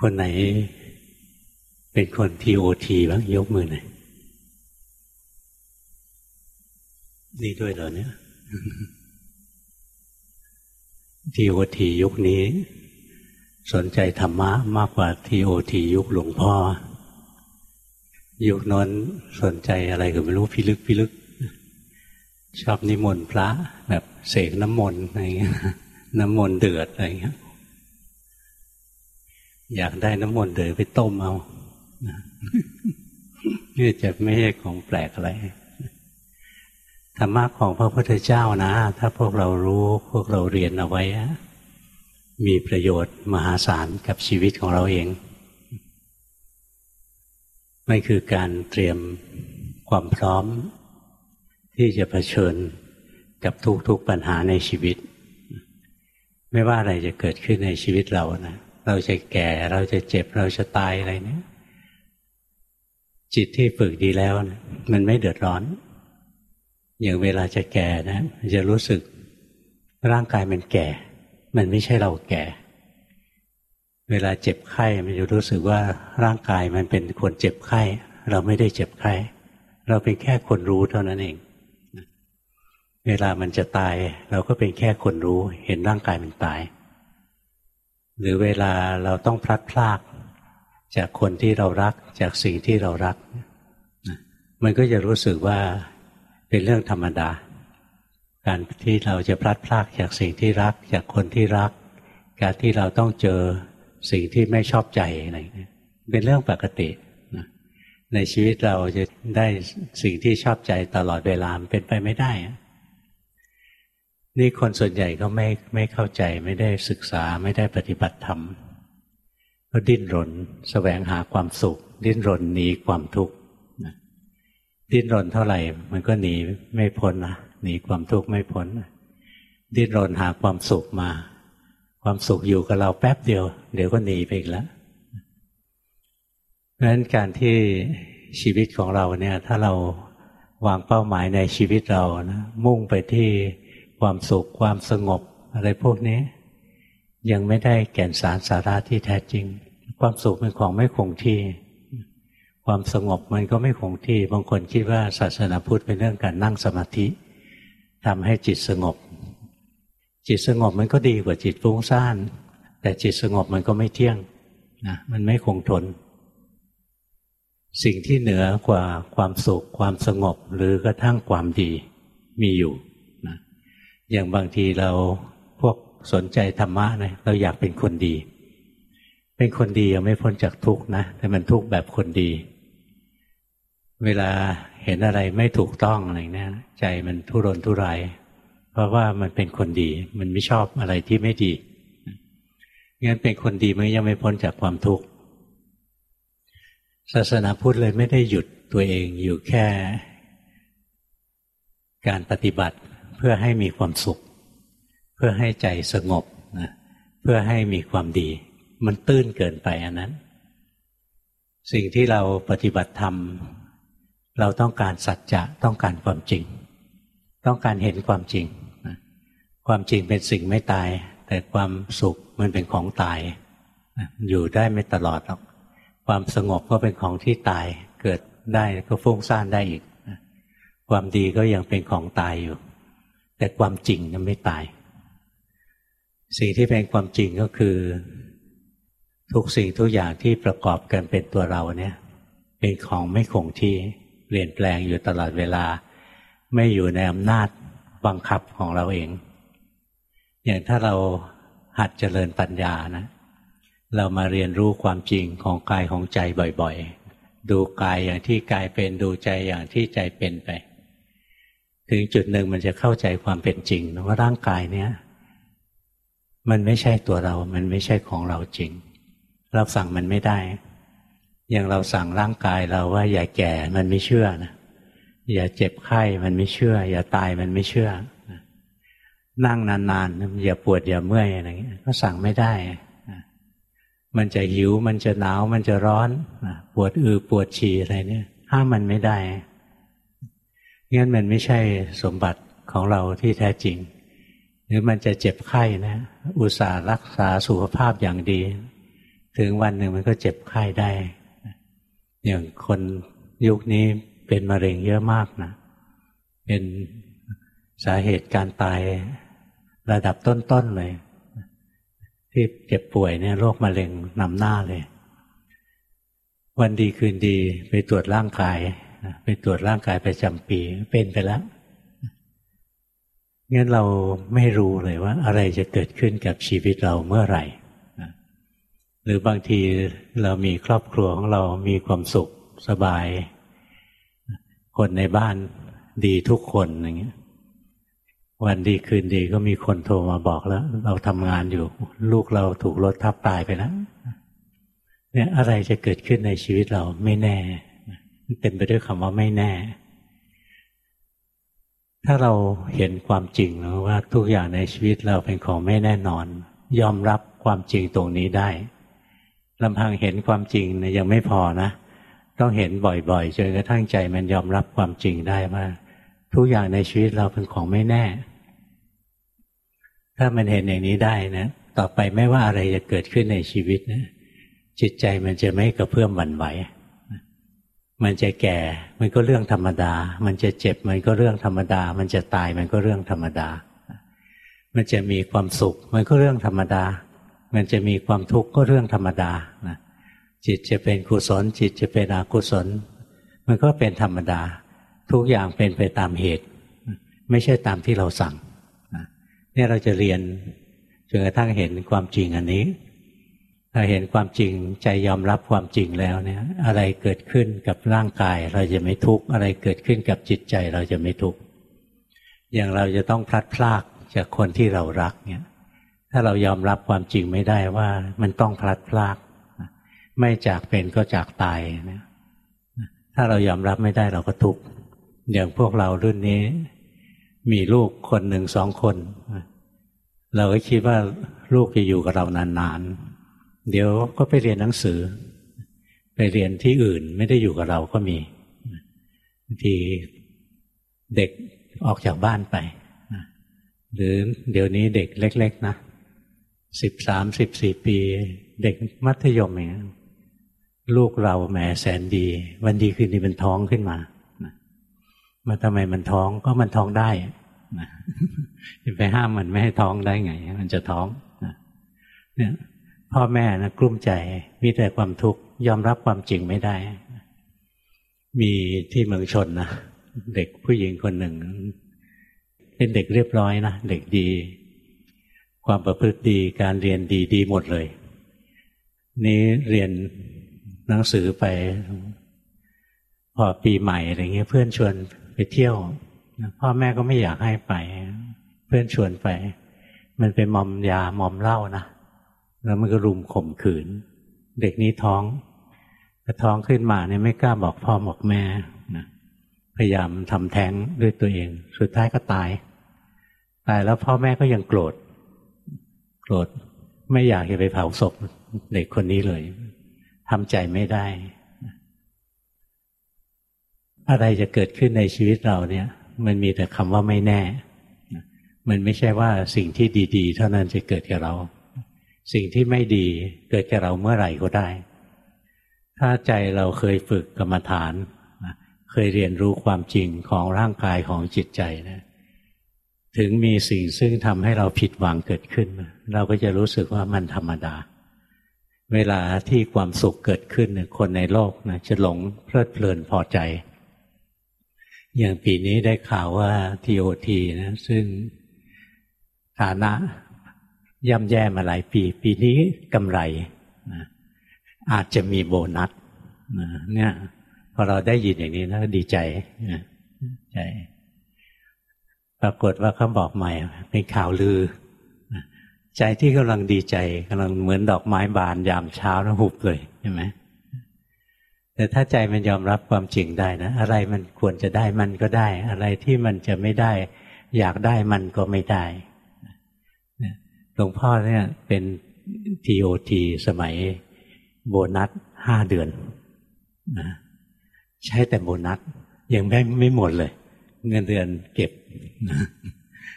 คนไหนเป็นคนทีโอทีบ้างยกมือหน่อยนี่ด้วยเหรอเนี่ยทีโอทียุคนี้ สนใจธรรมะมากกว่าทีโอทียุคหลวงพ่อ ยุคนั้นสนใจอะไรก็ไม่รู้พิลึกพิลึก ชอบนิมนต์พระแบบเสกน้ำมนต์อะไรเงี้ยน้ำมนต์เดือดอะไรเงี้ย อยากได้น้ำมนต์เดือดไปต้มเอานี่จะไม่ใช่ของแปลกอะไรธรรมะของพระพุทธเจ้านะ ถ้าพวกเรารู้พวกเราเรียนเอาไว้ มีประโยชน์มหาศาลกับชีวิตของเราเองมันคือการเตรียมความพร้อม ที่จะะเผชิญกับทุกๆปัญหาในชีวิต ไม่ว่าอะไรจะเกิดขึ้นในชีวิตเรานะ เราจะแก่ เราจะเจ็บ เราจะตายอะไรเนี่ยจิตที่ฝึกดีแล้วนะมันไม่เดือดร้อน อย่างเวลาจะแก่นะจะรู้สึกร่างกายมันแก่ มันไม่ใช่เราแก่ เวลาเจ็บไข้มันจะรู้สึกว่าร่างกายมันเป็นคนเจ็บไข้ เราไม่ได้เจ็บไข้ เราเป็นแค่คนรู้เท่านั้นเอง เวลามันจะตาย เราก็เป็นแค่คนรู้ เห็นร่างกายมันตาย หรือเวลาเราต้องพลัดพราก จากคนที่เรารักจากสิ่งที่เรารัก มันก็จะรู้สึกว่าเป็นเรื่องธรรมดา การที่เราจะพลัดพรากจากสิ่งที่รัก จากคนที่รัก การที่เราต้องเจอสิ่งที่ไม่ชอบใจอะไรเป็นเรื่องปกติในชีวิตเราจะได้สิ่งที่ชอบใจตลอดเวลาเป็นไปไม่ได้ นี่คนส่วนใหญ่ก็ไม่ไม่เข้าใจไม่ได้ศึกษาไม่ได้ปฏิบัติธรรมก็ดิ้นรนสแสวงหาความสุข ดิ้นรนหนีความทุกข์ดิ้นรนเท่าไหร่ มันก็หนีไม่พ้นนะหนีความทุกข์ไม่พ้นดิ้นรนหาความสุขมา ความสุขอยู่กับเราแป๊บเดียว เดี๋ยวก็หนีไปอีกแล้วเพราะฉะนั้นการที่ชีวิตของเราเนี่ย ถ้าเราวางเป้าหมายในชีวิตเรานะมุ่งไปที่ ความสุขความสงบ อะไรพวกนี้ ยังไม่ได้แก่นสารสาระที่แท้จริง ความสุขเป็นของไม่คงที่ ความสงบมันก็ไม่คงที่ บางคนคิดว่าศาสนาพุทธเป็นเรื่องการนั่งสมาธิทำให้จิตสงบ จิตสงบมันก็ดีกว่าจิตฟุ้งซ่าน แต่จิตสงบมันก็ไม่เที่ยงนะมันไม่คงทน สิ่งที่เหนือกว่าความสุขความสงบหรือกระทั่งความดีมีอยู่ อย่างบางทีเราพวกสนใจธรรมะนะเราอยากเป็นคนดี เป็นคนดียังไม่พ้นจากทุกข์นะ แต่มันทุกข์แบบคนดี เวลาเห็นอะไรไม่ถูกต้องอะไรเนี่ยใจมันทุรนทุรายเพราะว่ามันเป็นคนดี มันไม่ชอบอะไรที่ไม่ดีงั้นเป็นคนดีมันยังไม่พ้นจากความทุกข์ศาสนาพุทธเลยไม่ได้หยุดตัวเองอยู่แค่ การปฏิบัติ เพื่อให้มีความสุข เพื่อให้ใจสงบนะเพื่อให้มีความดี มันตื้นเกินไปอันนั้น สิ่งที่เราปฏิบัติธรรม เราต้องการสัจจะต้องการความจริง ต้องการเห็นความจริงความจริงเป็นสิ่งไม่ตาย แต่ความสุขมันเป็นของตายอยู่ได้ไม่ตลอดหรอกความสงบก็เป็นของที่ตาย เกิดได้ก็ฟุ้งซ่านได้อีก ความดีก็ยังเป็นของตายอยู่ แต่ความจริงนั้นไม่ตาย สิ่งที่เป็นความจริงก็คือ ทุกสิ่งทุกอย่างที่ประกอบกันเป็นตัวเราเนี่ย เป็นของไม่คงที่เปลี่ยนแปลงอยู่ตลอดเวลา ไม่อยู่ในอำนาจบังคับของเราเอง อย่างถ้าเราหัดเจริญปัญญานะ เรามาเรียนรู้ความจริงของกายของใจบ่อยๆ ดูกายอย่างที่กายเป็นดูใจอย่างที่ใจเป็นไป ถึงจุดหนึ่งมันจะเข้าใจความเป็นจริงว่าร่างกายเนี้ยมันไม่ใช่ตัวเรา มันไม่ใช่ของเราจริง เราสั่งมันไม่ได้ อย่างเราสั่งร่างกายเราว่า อย่าแก่ มันไม่เชื่อนะ อย่าเจ็บไข้ มันไม่เชื่อ อย่าตาย มันไม่เชื่อ นั่งนานๆ อย่าปวด อย่าเมื่อยอะไรเงี้ย ก็สั่งไม่ได้ มันจะหิว มันจะหนาว มันจะร้อน ปวดอือปวดฉี่อะไรเนี่ย ห้ามมันไม่ได้ งั้นมันไม่ใช่สมบัติของเราที่แท้จริง หรือมันจะเจ็บไข้นะ อุตส่าห์รักษาสุขภาพอย่างดี ถึงวันหนึ่งมันก็เจ็บไข้ได้ อย่างคนยุคนี้เป็นมะเร็งเยอะมากนะ เป็นสาเหตุการตายระดับต้นๆเลย ที่เจ็บป่วยเนี่ยโรคมะเร็งนำหน้าเลย วันดีคืนดีไปตรวจร่างกาย ไปตรวจร่างกายประจำปีเป็นไปแล้วงั้นเราไม่รู้เลยว่า อะไรจะเกิดขึ้นกับชีวิตเราเมื่อไหร่หรือบางทีเรามีครอบครัวของเรามีความสุขสบาย คนในบ้านดีทุกคนอย่างเงี้ย วันดีคืนดีก็มีคนโทรมาบอกแล้ว เราทำงานอยู่ ลูกเราถูกรถทับตายไปแล้วเนี่ยอะไรจะเกิดขึ้นในชีวิตเราไม่แน่ เป็นไปด้วยคำว่าไม่แน่ ถ้าเราเห็นความจริงว่าทุกอย่างในชีวิตเราเป็นของไม่แน่นอน ยอมรับความจริงตรงนี้ได้ลำพังเห็นความจริงนะยังไม่พอนะ ต้องเห็นบ่อยๆจนกระทั่งใจมันยอมรับความจริงได้ว่า ทุกอย่างในชีวิตเราเป็นของไม่แน่ ถ้ามันเห็นอย่างนี้ได้นะต่อไปไม่ว่าอะไรจะเกิดขึ้นในชีวิตนะจิตใจมันจะไม่กระเพื่อมหวั่นไหว มันจะแก่ มันก็เรื่องธรรมดา มันจะเจ็บ มันก็เรื่องธรรมดา มันจะตาย มันก็เรื่องธรรมดา มันจะมีความสุข มันก็เรื่องธรรมดา มันจะมีความทุกข์ก็เรื่องธรรมดานะจิตจะเป็นกุศล จิตจะเป็นอกุศล มันก็เป็นธรรมดา ทุกอย่างเป็นไปตามเหตุ ไม่ใช่ตามที่เราสั่งเนี่ยเราจะเรียนจนกระทั่งเห็นความจริงอันนี้ ถ้าเห็นความจริงใจยอมรับความจริงแล้วเนี่ย อะไรเกิดขึ้นกับร่างกาย เราจะไม่ทุกข์อะไรเกิดขึ้นกับจิตใจเราจะไม่ทุกข์อย่างเราจะต้องพลัดพรากจากคนที่เรารักเนี่ย ถ้าเรายอมรับความจริงไม่ได้ว่ามันต้องพลัดพราก ไม่จากเป็นก็จากตายเนี่ยถ้าเรายอมรับไม่ได้เราก็ทุกข์อย่างพวกเรารุ่นนี้ มีลูกคนหนึ่งสองคน เราก็คิดว่าลูกจะอยู่กับเรานานๆ เดี๋ยวก็ไปเรียนหนังสือ ไปเรียนที่อื่นไม่ได้อยู่กับเราก็มีบางทีเด็กออกจากบ้านไปหรือเดี๋ยวนี้เด็กเล็ก ๆ นะสิบสามสิบสี่ปี เด็กมัธยมเองลูกเราแหมแสนดี วันดีคืนดีมันท้องขึ้นมามาทำไมมันท้องก็มันท้องได้จะไปห้ามมันไม่ให้ท้องได้ไง มันจะท้องเนี่ย พ่อแม่นะกลุ้มใจมีแต่ความทุกข์ยอมรับความจริงไม่ได้ มีที่เมืองชนนะเด็กผู้หญิงคนหนึ่ง เป็นเด็กเรียบร้อยนะเด็กดี ความประพฤติดีการเรียนดีดีหมดเลย นี้เรียนหนังสือไป พอปีใหม่อะไรเงี้ยเพื่อนชวนไปเที่ยว พ่อแม่ก็ไม่อยากให้ไป เพื่อนชวนไป มันไปมอมยามอมเหล้านะ แล้วมันก็รุมข่มขืน เด็กนี้ท้องพอท้องขึ้นมาเนี่ยไม่กล้าบอกพ่อบอกแม่นะพยายามทำแท้งด้วยตัวเอง สุดท้ายก็ตาย ตายแล้วพ่อแม่ก็ยังโกรธ โกรธไม่อยากจะไปเผาศพเด็กคนนี้เลยทำใจไม่ได้ อะไรจะเกิดขึ้นในชีวิตเราเนี่ย มันมีแต่คำว่าไม่แน่ มันไม่ใช่ว่าสิ่งที่ดี ๆ เท่านั้นจะเกิดกับเรา สิ่งที่ไม่ดีเกิดแก่เราเมื่อไหร่ก็ได้ ถ้าใจเราเคยฝึกกรรมฐาน เคยเรียนรู้ความจริงของร่างกายของจิตใจนะถึงมีสิ่งซึ่งทำให้เราผิดหวังเกิดขึ้น เราก็จะรู้สึกว่ามันธรรมดา เวลาที่ความสุขเกิดขึ้นคนในโลกนะจะหลงเพลิดเพลินพอใจ อย่างปีนี้ได้ข่าวว่าทีโอทีนะซึ่งฐานะ ย่ำแย่มาหลายปี ปีนี้กำไรนะอาจจะมีโบนัสนะเนี่ยพอเราได้ยินอย่างนี้นะดีใจนะใจ ปรากฏว่าเขาบอกใหม่ เป็นข่าวลือ ใจที่กำลังดีใจกำลังเหมือนดอกไม้บานยามเช้าแล้วหุบเลยใช่ไหมแต่ถ้าใจมันยอมรับความจริงได้นะอะไรมันควรจะได้มันก็ได้ อะไรที่มันจะไม่ได้ อยากได้มันก็ไม่ได้ หลวงพ่อเนี่ยเป็นทีโอทีสมัยโบนัสห้าเดือนนะใช้แต่โบนัสยังไม่ไม่หมดเลย เงินเดือนเก็บ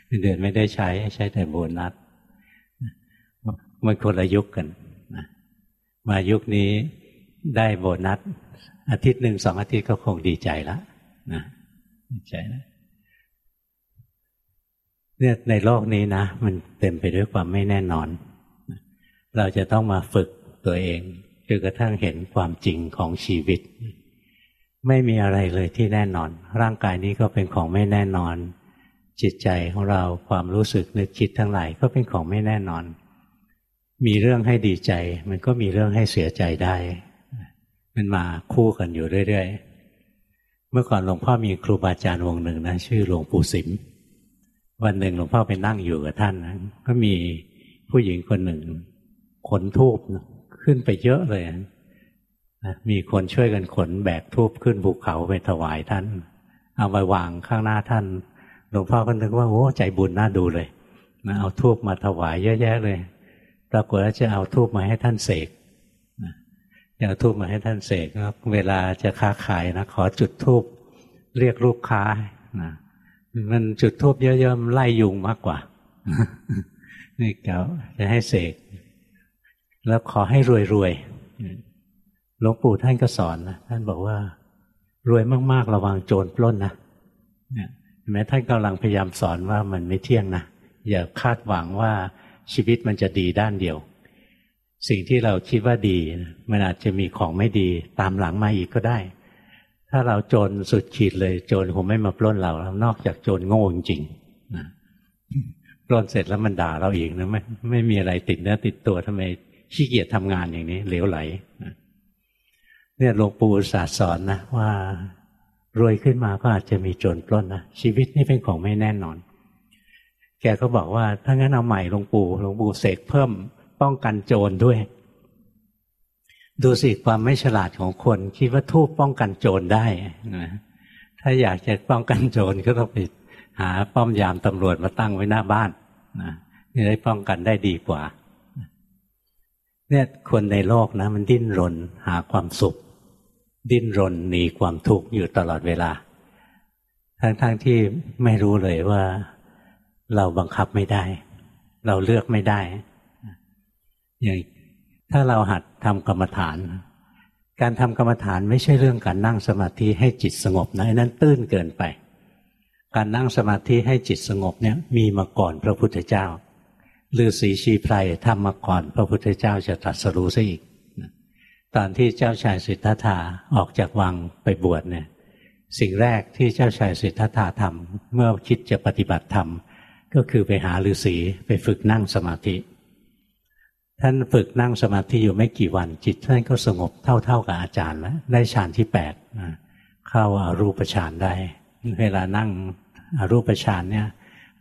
เงินเดือนไม่ได้ใช้ใช้แต่โบนัสมันคนละยุคกันนะมายุคนี้ได้โบนัส อาทิตย์หนึ่งสองอาทิตย์ก็คงดีใจแล้วนะดีใจนะ เนี่ยในโลกนี้นะมันเต็มไปด้วยความไม่แน่นอน เราจะต้องมาฝึกตัวเองจนกระทั่งเห็นความจริงของชีวิต ไม่มีอะไรเลยที่แน่นอน ร่างกายนี้ก็เป็นของไม่แน่นอน จิตใจของเราความรู้สึกนึกคิดทั้งหลายก็เป็นของไม่แน่นอน มีเรื่องให้ดีใจ มันก็มีเรื่องให้เสียใจได้ มันมาคู่กันอยู่เรื่อยๆเมื่อก่อนหลวงพ่อมีครูบาอาจารย์วงหนึ่งนะชื่อหลวงปู่สิม วันหนึ่งหลวงพ่อไปนั่งอยู่กับท่านนะก็มีผู้หญิงคนหนึ่ง ขนทูบขึ้นไปเยอะเลยนะมีคนช่วยกันขนแบกทูบขึ้นภูเขาไปถวายท่าน เอาไปวางข้างหน้าท่าน หลวงพ่อก็นึกว่าโอ้ใจบุญน่าดูเลยนะเอาทูบมาถวายเยอะแยะเลยปรากฏว่าจะเอาทูบมาให้ท่านเสกจะเอาทูบมาให้ท่านเสกเวลาจะค้าขายนะขอจุดทูบเรียกลูกค้านะ มันจุดทูบเยอะๆไล่ยุงมากกว่า นี่เก่าจะให้เสก แล้วขอให้รวยๆหลวงปู่ท่านก็สอนนะท่านบอกว่า รวยมากๆระวังโจรปล้นนะแม้ท่านกำลังพยายามสอนว่ามันไม่เที่ยงนะอย่าคาดหวังว่าชีวิตมันจะดีด้านเดียว สิ่งที่เราคิดว่าดี มันอาจจะมีของไม่ดีตามหลังมาอีกก็ได้ ถ้าเราโจรสุดขีดเลย โจรคงไม่มาปล้นเรานอกจากโจรโง่จริงนะปล้นเสร็จแล้วมันด่าเราอีกนะไม่ไม่มีอะไรติดเนื้อติดตัวทำไมขี้เกียจทำงานอย่างนี้เหลวไหลเนี่ยหลวงปู่ศาสสอนนะว่ารวยขึ้นมาก็อาจจะมีโจรปล้นนะชีวิตนี่เป็นของไม่แน่นอน แกก็บอกว่าถ้างั้นเอาใหม่หลวงปู่หลวงปู่เสกเพิ่มป้องกันโจรด้วย ดูสิความไม่ฉลาดของคน คิดว่าทูบป้องกันโจรได้นะถ้าอยากจะป้องกันโจรก็ต้องไปหาป้อมยามตำรวจมาตั้งไว้หน้าบ้านนะนี่ได้ป้องกันได้ดีกว่าเนี่ยคนในโลกนะ มันดิ้นรนหาความสุข ดิ้นรนหนีความทุกข์อยู่ตลอดเวลา ทั้งๆทที่ไม่รู้เลยว่าเราบังคับไม่ได้ เราเลือกไม่ได้ อย่าง ถ้าเราหัดทำกรรมฐาน การทำกรรมฐานไม่ใช่เรื่องการนั่งสมาธิให้จิตสงบนะนั้นตื้นเกินไป การนั่งสมาธิให้จิตสงบเนี่ยมีมาก่อนพระพุทธเจ้าฤาษีชีไพรทำมาก่อนพระพุทธเจ้าจะตรัสรู้ซะอีกตอนที่เจ้าชายสิทธัตถะออกจากวังไปบวชเนี่ยสิ่งแรกที่เจ้าชายสิทธัตถะทำเมื่อคิดจะปฏิบัติธรรมก็คือไปหาฤาษีไปฝึกนั่งสมาธิ ท่านฝึกนั่งสมาธิอยู่ไม่กี่วัน จิตท่านก็สงบเท่าๆกับอาจารย์แล้วได้ฌานที่แปดเข้าอารูปฌานได้ เวลานั่งอารูปฌานเนี่ย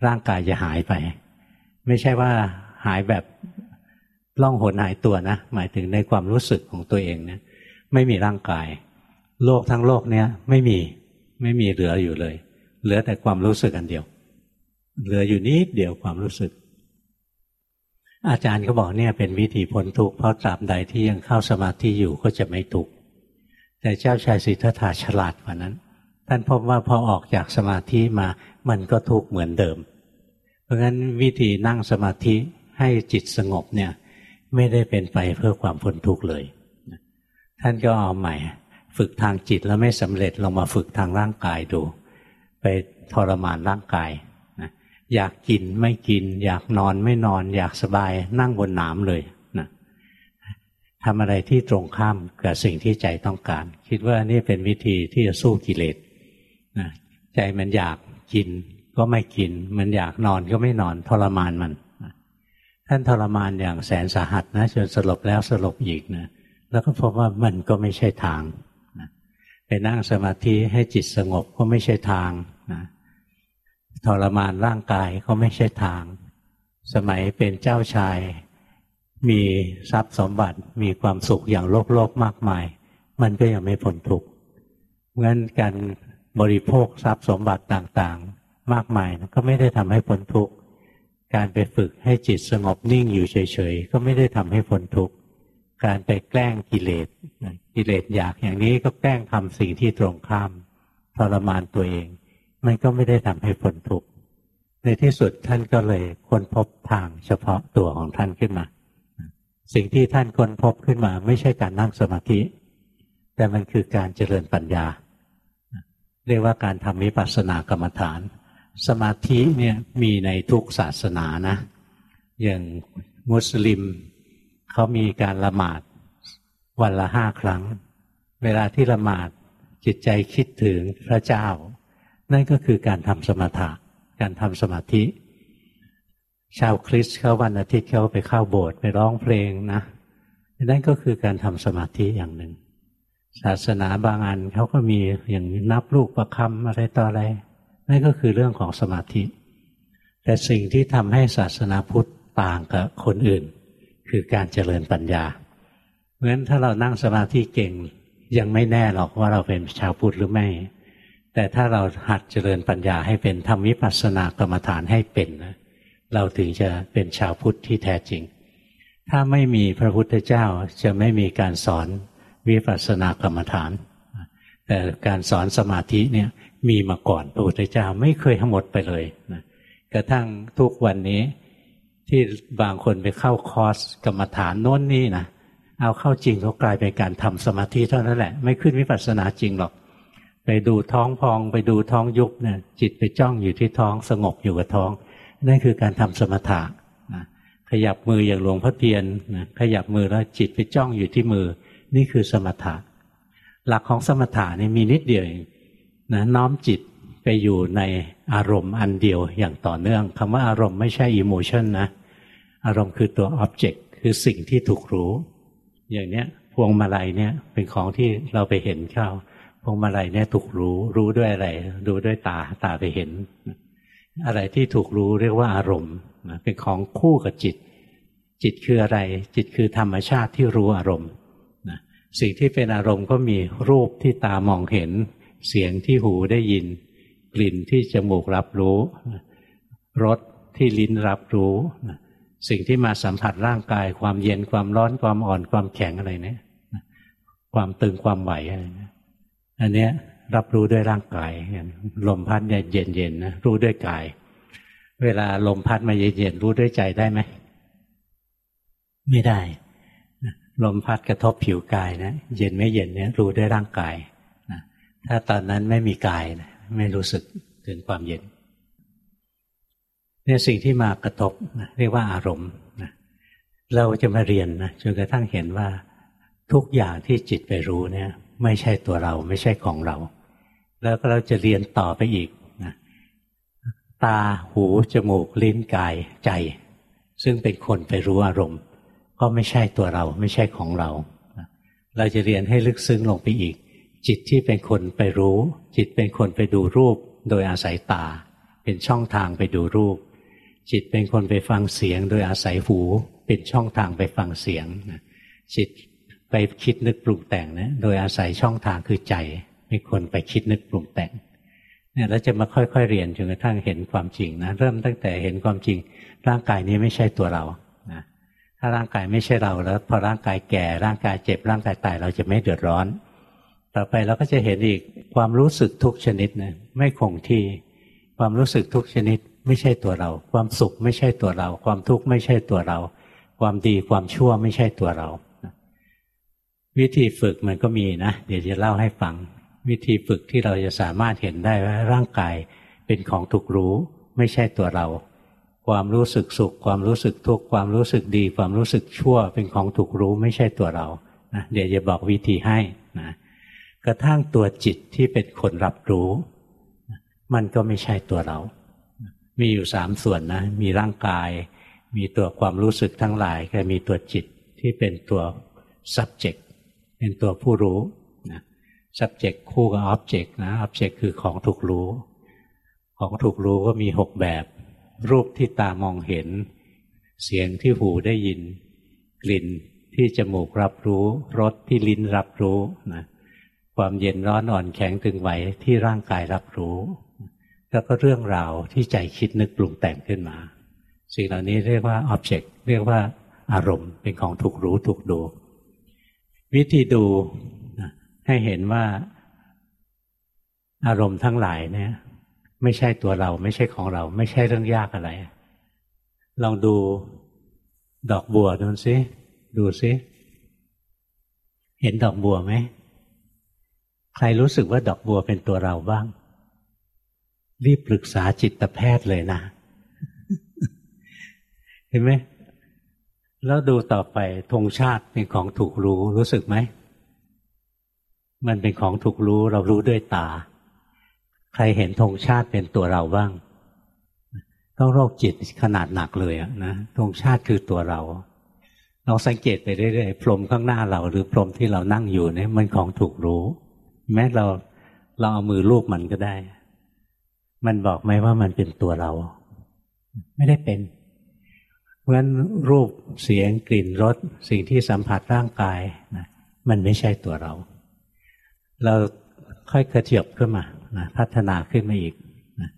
ร่างกายจะหายไป ไม่ใช่ว่าหายแบบล่องหนหายตัวนะ หมายถึงในความรู้สึกของตัวเองเนี่ยไม่มีร่างกาย โลกทั้งโลกเนี่ยไม่มีไม่มีเหลืออยู่เลย เหลือแต่ความรู้สึกอันเดียว เหลืออยู่นิดเดียวความรู้สึก อาจารย์ก็บอกเนี่ยเป็นวิธีพ้นทุกข์เพราะตราบใดที่ยังเข้าสมาธิอยู่ก็จะไม่ทุกข์แต่เจ้าชายสิทธัตถะฉลาดกว่านั้น ท่านพบว่าพอออกจากสมาธิมามันก็ทุกข์เหมือนเดิม เพราะฉะนั้นวิธีนั่งสมาธิให้จิตสงบเนี่ยไม่ได้เป็นไปเพื่อความพ้นทุกข์เลย ท่านก็เอาใหม่ ฝึกทางจิตแล้วไม่สำเร็จลองมาฝึกทางร่างกายดู ไปทรมานร่างกาย อยากกินไม่กิน อยากนอนไม่นอน อยากสบายนั่งบนหนามเลยนะทำอะไรที่ตรงข้ามกับสิ่งที่ใจต้องการ คิดว่านี่เป็นวิธีที่จะสู้กิเลสนะใจมันอยากกินก็ไม่กิน มันอยากนอนก็ไม่นอนทรมานมันนะท่านทรมานอย่างแสนสาหัสนะจนสลบแล้วสลบอีกนะแล้วก็พบว่ามันก็ไม่ใช่ทางนะไปนั่งสมาธิให้จิตสงบก็ไม่ใช่ทางนะ ทรมานร่างกายก็ไม่ใช่ทาง สมัยเป็นเจ้าชาย มีทรัพย์สมบัติมีความสุขอย่างโลกโลกมากมาย มันก็ยังไม่พ้นทุกข์งั้นการบริโภคทรัพย์สมบัติต่างๆ มากมายก็ไม่ได้ทำให้พ้นทุกข์การไปฝึกให้จิตสงบนิ่งอยู่เฉยๆ ก็ไม่ได้ทำให้พ้นทุกข์การไปแกล้งกิเลสกิเลสอยากอย่างนี้ก็แกล้งทำสิ่งที่ตรงข้ามทรมานตัวเอง มันก็ไม่ได้ทำให้พ้นทุกข์ในที่สุดท่านก็เลยค้นพบทางเฉพาะตัวของท่านขึ้นมา สิ่งที่ท่านค้นพบขึ้นมา ไม่ใช่การนั่งสมาธิ แต่มันคือการเจริญปัญญา เรียกว่าการทำวิปัสสนากรรมฐาน สมาธิเนี่ยมีในทุกศาสนานะ อย่างมุสลิมเขามีการละหมาดวันละห้าครั้ง เวลาที่ละหมาดจิตใจคิดถึงพระเจ้า นั่นก็คือการทำสมาธิการทำสมาธิ ชาวคริสต์เขาวันอาทิตย์เขาไปเข้าโบสถ์ไปร้องเพลงนะนั่นก็คือการทำสมาธิอย่างหนึ่ง ศาสนาบางอันเขาก็มีอย่างนับลูกประคำอะไรต่ออะไร นั่นก็คือเรื่องของสมาธิ แต่สิ่งที่ทำให้ศาสนาพุทธต่างกับคนอื่น คือการเจริญปัญญา เพราะฉะนั้นถ้าเรานั่งสมาธิเก่งยังไม่แน่หรอกว่าเราเป็นชาวพุทธหรือไม่ แต่ถ้าเราหัดเจริญปัญญาให้เป็นทำวิปัสสนากรรมฐานให้เป็นนะเราถึงจะเป็นชาวพุทธที่แท้จริง ถ้าไม่มีพระพุทธเจ้าจะไม่มีการสอนวิปัสสนากรรมฐาน แต่การสอนสมาธิเนี่ยมีมาก่อนพระพุทธเจ้าไม่เคยหมดไปเลยนะกระทั่งทุกวันนี้ที่บางคนไปเข้าคอร์สกรรมฐานโน้นนี่นะเอาเข้าจริงก็กลายเป็นการทำสมาธิเท่านั้นแหละ ไม่ขึ้นวิปัสสนาจริงหรอก ไปดูท้องพองไปดูท้องยุบเนี่ยจิตไปจ้องอยู่ที่ท้องสงบอยู่กับท้อง นั่นคือการทำสมถะนะขยับมืออย่างหลวงพ่อเทียนนะขยับมือแล้วจิตไปจ้องอยู่ที่มือ นี่คือสมถะ หลักของสมถะนี่มีนิดเดียวนะน้อมจิตไปอยู่ในอารมณ์อันเดียวอย่างต่อเนื่องคำว่าอารมณ์ไม่ใช่อิโมชันนะอารมณ์คือตัวอ็อบเจกต์คือสิ่งที่ถูกรู้ อย่างเนี้ยพวงมาลัยเนี่ยเป็นของที่เราไปเห็นเข้า วงมาลัยเนี่ยถูกรู้รู้ด้วยอะไร รู้ด้วยตาตาไปเห็น อะไรที่ถูกรู้เรียกว่าอารมณ์เป็นของคู่กับจิต จิตคืออะไร จิตคือธรรมชาติที่รู้อารมณ์สิ่งที่เป็นอารมณ์ก็มีรูปที่ตามองเห็น เสียงที่หูได้ยิน กลิ่นที่จมูกรับรู้รสที่ลิ้นรับรู้ สิ่งที่มาสัมผัสร่างกาย ความเย็นความร้อนความอ่อนความแข็งอะไรเนี่ยความตึงความไหวอะไรเนี่ย อันเนี้ยรับรู้ด้วยร่างกายลมพัดเนี่ยเย็นเย็นนะรู้ด้วยกาย เวลาลมพัดมาเย็นเย็นรู้ด้วยใจได้ไหมไม่ได้ลมพัดกระทบผิวกายนะเย็นไม่เย็นเนี่ยรู้ด้วยร่างกายนะถ้าตอนนั้นไม่มีกายนะไม่รู้สึกถึงความเย็นเนี่ยสิ่งที่มากระทบนะเรียกว่าอารมณ์นะเราจะมาเรียนนะจนกระทั่งเห็นว่าทุกอย่างที่จิตไปรู้เนี่ย ไม่ใช่ตัวเราไม่ใช่ของเรา แล้วก็เราจะเรียนต่อไปอีกนะตาหูจมูกลิ้นกายใจ ซึ่งเป็นคนไปรู้อารมณ์ ก็ไม่ใช่ตัวเราไม่ใช่ของเรา เราจะเรียนให้ลึกซึ้งลงไปอีก จิตที่เป็นคนไปรู้ จิตเป็นคนไปดูรูป โดยอาศัยตา เป็นช่องทางไปดูรูป จิตเป็นคนไปฟังเสียง โดยอาศัยหู เป็นช่องทางไปฟังเสียงจิต ไปคิดนึกปรุงแต่งนะโดยอาศัยช่องทางคือใจเป็นคนไปคิดนึกปรุงแต่งเนี่ยเราจะมาค่อย ๆ เรียนจนกระทั่งเห็นความจริงนะเริ่มตั้งแต่เห็นความจริง ร่างกายนี้ไม่ใช่ตัวเรานะถ้าร่างกายไม่ใช่เราแล้ว พอร่างกายแก่ร่างกายเจ็บร่างกายตายเราจะไม่เดือดร้อน ต่อไปเราก็จะเห็นอีกความรู้สึกทุกชนิดนะไม่คงที่ความรู้สึกทุกชนิดไม่ใช่ตัวเรา ความสุขไม่ใช่ตัวเรา ความทุกข์ไม่ใช่ตัวเรา ความดีความชั่วไม่ใช่ตัวเรา วิธีฝึกมันก็มีนะ เดี๋ยวจะเล่าให้ฟัง วิธีฝึกที่เราจะสามารถเห็นได้ว่าร่างกายเป็นของถูกรู้ ไม่ใช่ตัวเรา ความรู้สึกสุข ความรู้สึกทุกข์ความรู้สึกดี ความรู้สึกชั่ว เป็นของถูกรู้ไม่ใช่ตัวเรานะเดี๋ยวจะบอกวิธีให้นะกระทั่งตัวจิตที่เป็นคนรับรู้ มันก็ไม่ใช่ตัวเรา มีอยู่สามส่วนนะ มีร่างกาย มีตัวความรู้สึกทั้งหลายก็มีตัวจิตที่เป็นตัว subject เป็นตัวผู้รู้นะ subject คู่กับ object นะ object คือของถูกรู้ ของถูกรู้ก็มีหกแบบ รูปที่ตามองเห็น เสียงที่หูได้ยิน กลิ่นที่จมูกรับรู้รสที่ลิ้นรับรู้นะความเย็นร้อนอ่อนแข็งตึงไหวที่ร่างกายรับรู้ แล้วก็เรื่องราวที่ใจคิดนึกปรุงแต่งขึ้นมา สิ่งเหล่านี้เรียกว่าอ็อบเจกต์เรียกว่าอารมณ์เป็นของถูกรู้ถูกดู วิธีดูให้เห็นว่าอารมณ์ทั้งหลายเนี่ย ไม่ใช่ตัวเรา ไม่ใช่ของเรา ไม่ใช่เรื่องยากอะไร ลองดูดอกบัวดูสิดูซิเห็นดอกบัวไหมใครรู้สึกว่าดอกบัวเป็นตัวเราบ้าง รีบปรึกษาจิตแพทย์เลยนะ เห็นไหม แล้วดูต่อไปธงชาติเป็นของถูกรู้รู้สึกไหม มันเป็นของถูกรู้เรารู้ด้วยตา ใครเห็นธงชาติเป็นตัวเราบ้าง ต้องโรคจิตขนาดหนักเลยอะนะธงชาติคือตัวเราเราสังเกตไปเรื่อยๆพรมข้างหน้าเราหรือพรมที่เรานั่งอยู่เนี่ยมันของถูกรู้ แม้เราเราเอามือลูบมันก็ได้ มันบอกไหมว่ามันเป็นตัวเรา ไม่ได้เป็น ราะฉะนั้นรูปเสียงกลิ่นรสสิ่งที่สัมผัสร่างกายนะมันไม่ใช่ตัวเรา เราค่อยกระเจียบขึ้นมานะพัฒนาขึ้นมาอีกนะ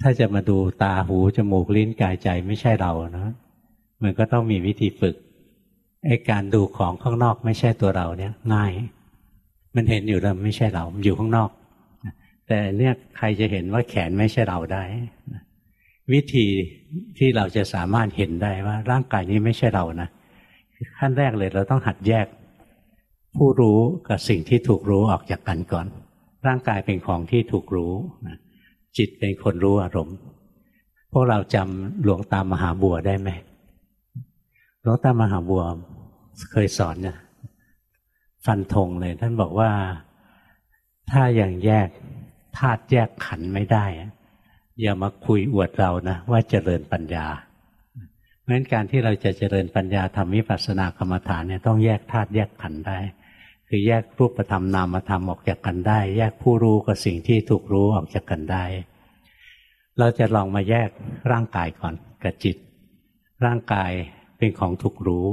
ถ้าจะมาดูตาหูจมูกลิ้นกายใจไม่ใช่เรานะมันก็ต้องมีวิธีฝึกไอ้การดูของข้างนอกไม่ใช่ตัวเราเนี่ย ง่าย มันเห็นอยู่แล้วไม่ใช่เรา มันอยู่ข้างนอก แต่เนี่ยใครจะเห็นว่าแขนไม่ใช่เราได้ วิธีที่เราจะสามารถเห็นได้ว่า ร่างกายนี้ไม่ใช่เรานะขั้นแรกเลยเราต้องหัดแยก ผู้รู้กับสิ่งที่ถูกรู้ออกจากกันก่อน ร่างกายเป็นของที่ถูกรู้จิตเป็นคนรู้อารมณ์ พวกเราจำหลวงตามหาบัวได้ไหมหลวงตามหาบัวเคยสอนเนี่ยฟันธงเลย ท่านบอกว่าถ้าย่างแยกธาตุแยกขันไม่ได้ อย่ามาคุยอวดเรานะว่าเจริญปัญญาเพราะฉะนั้นการที่เราจะเจริญปัญญาทำวิปัสสนากรรมฐานเนี่ยต้องแยกธาตุแยกขันได้ คือแยกรูปธรรมนามธรรมออกจากกันได้ แยกผู้รู้กับสิ่งที่ถูกรู้ออกจากกันได้ เราจะลองมาแยกร่างกายก่อนกับจิต ร่างกายเป็นของถูกรู้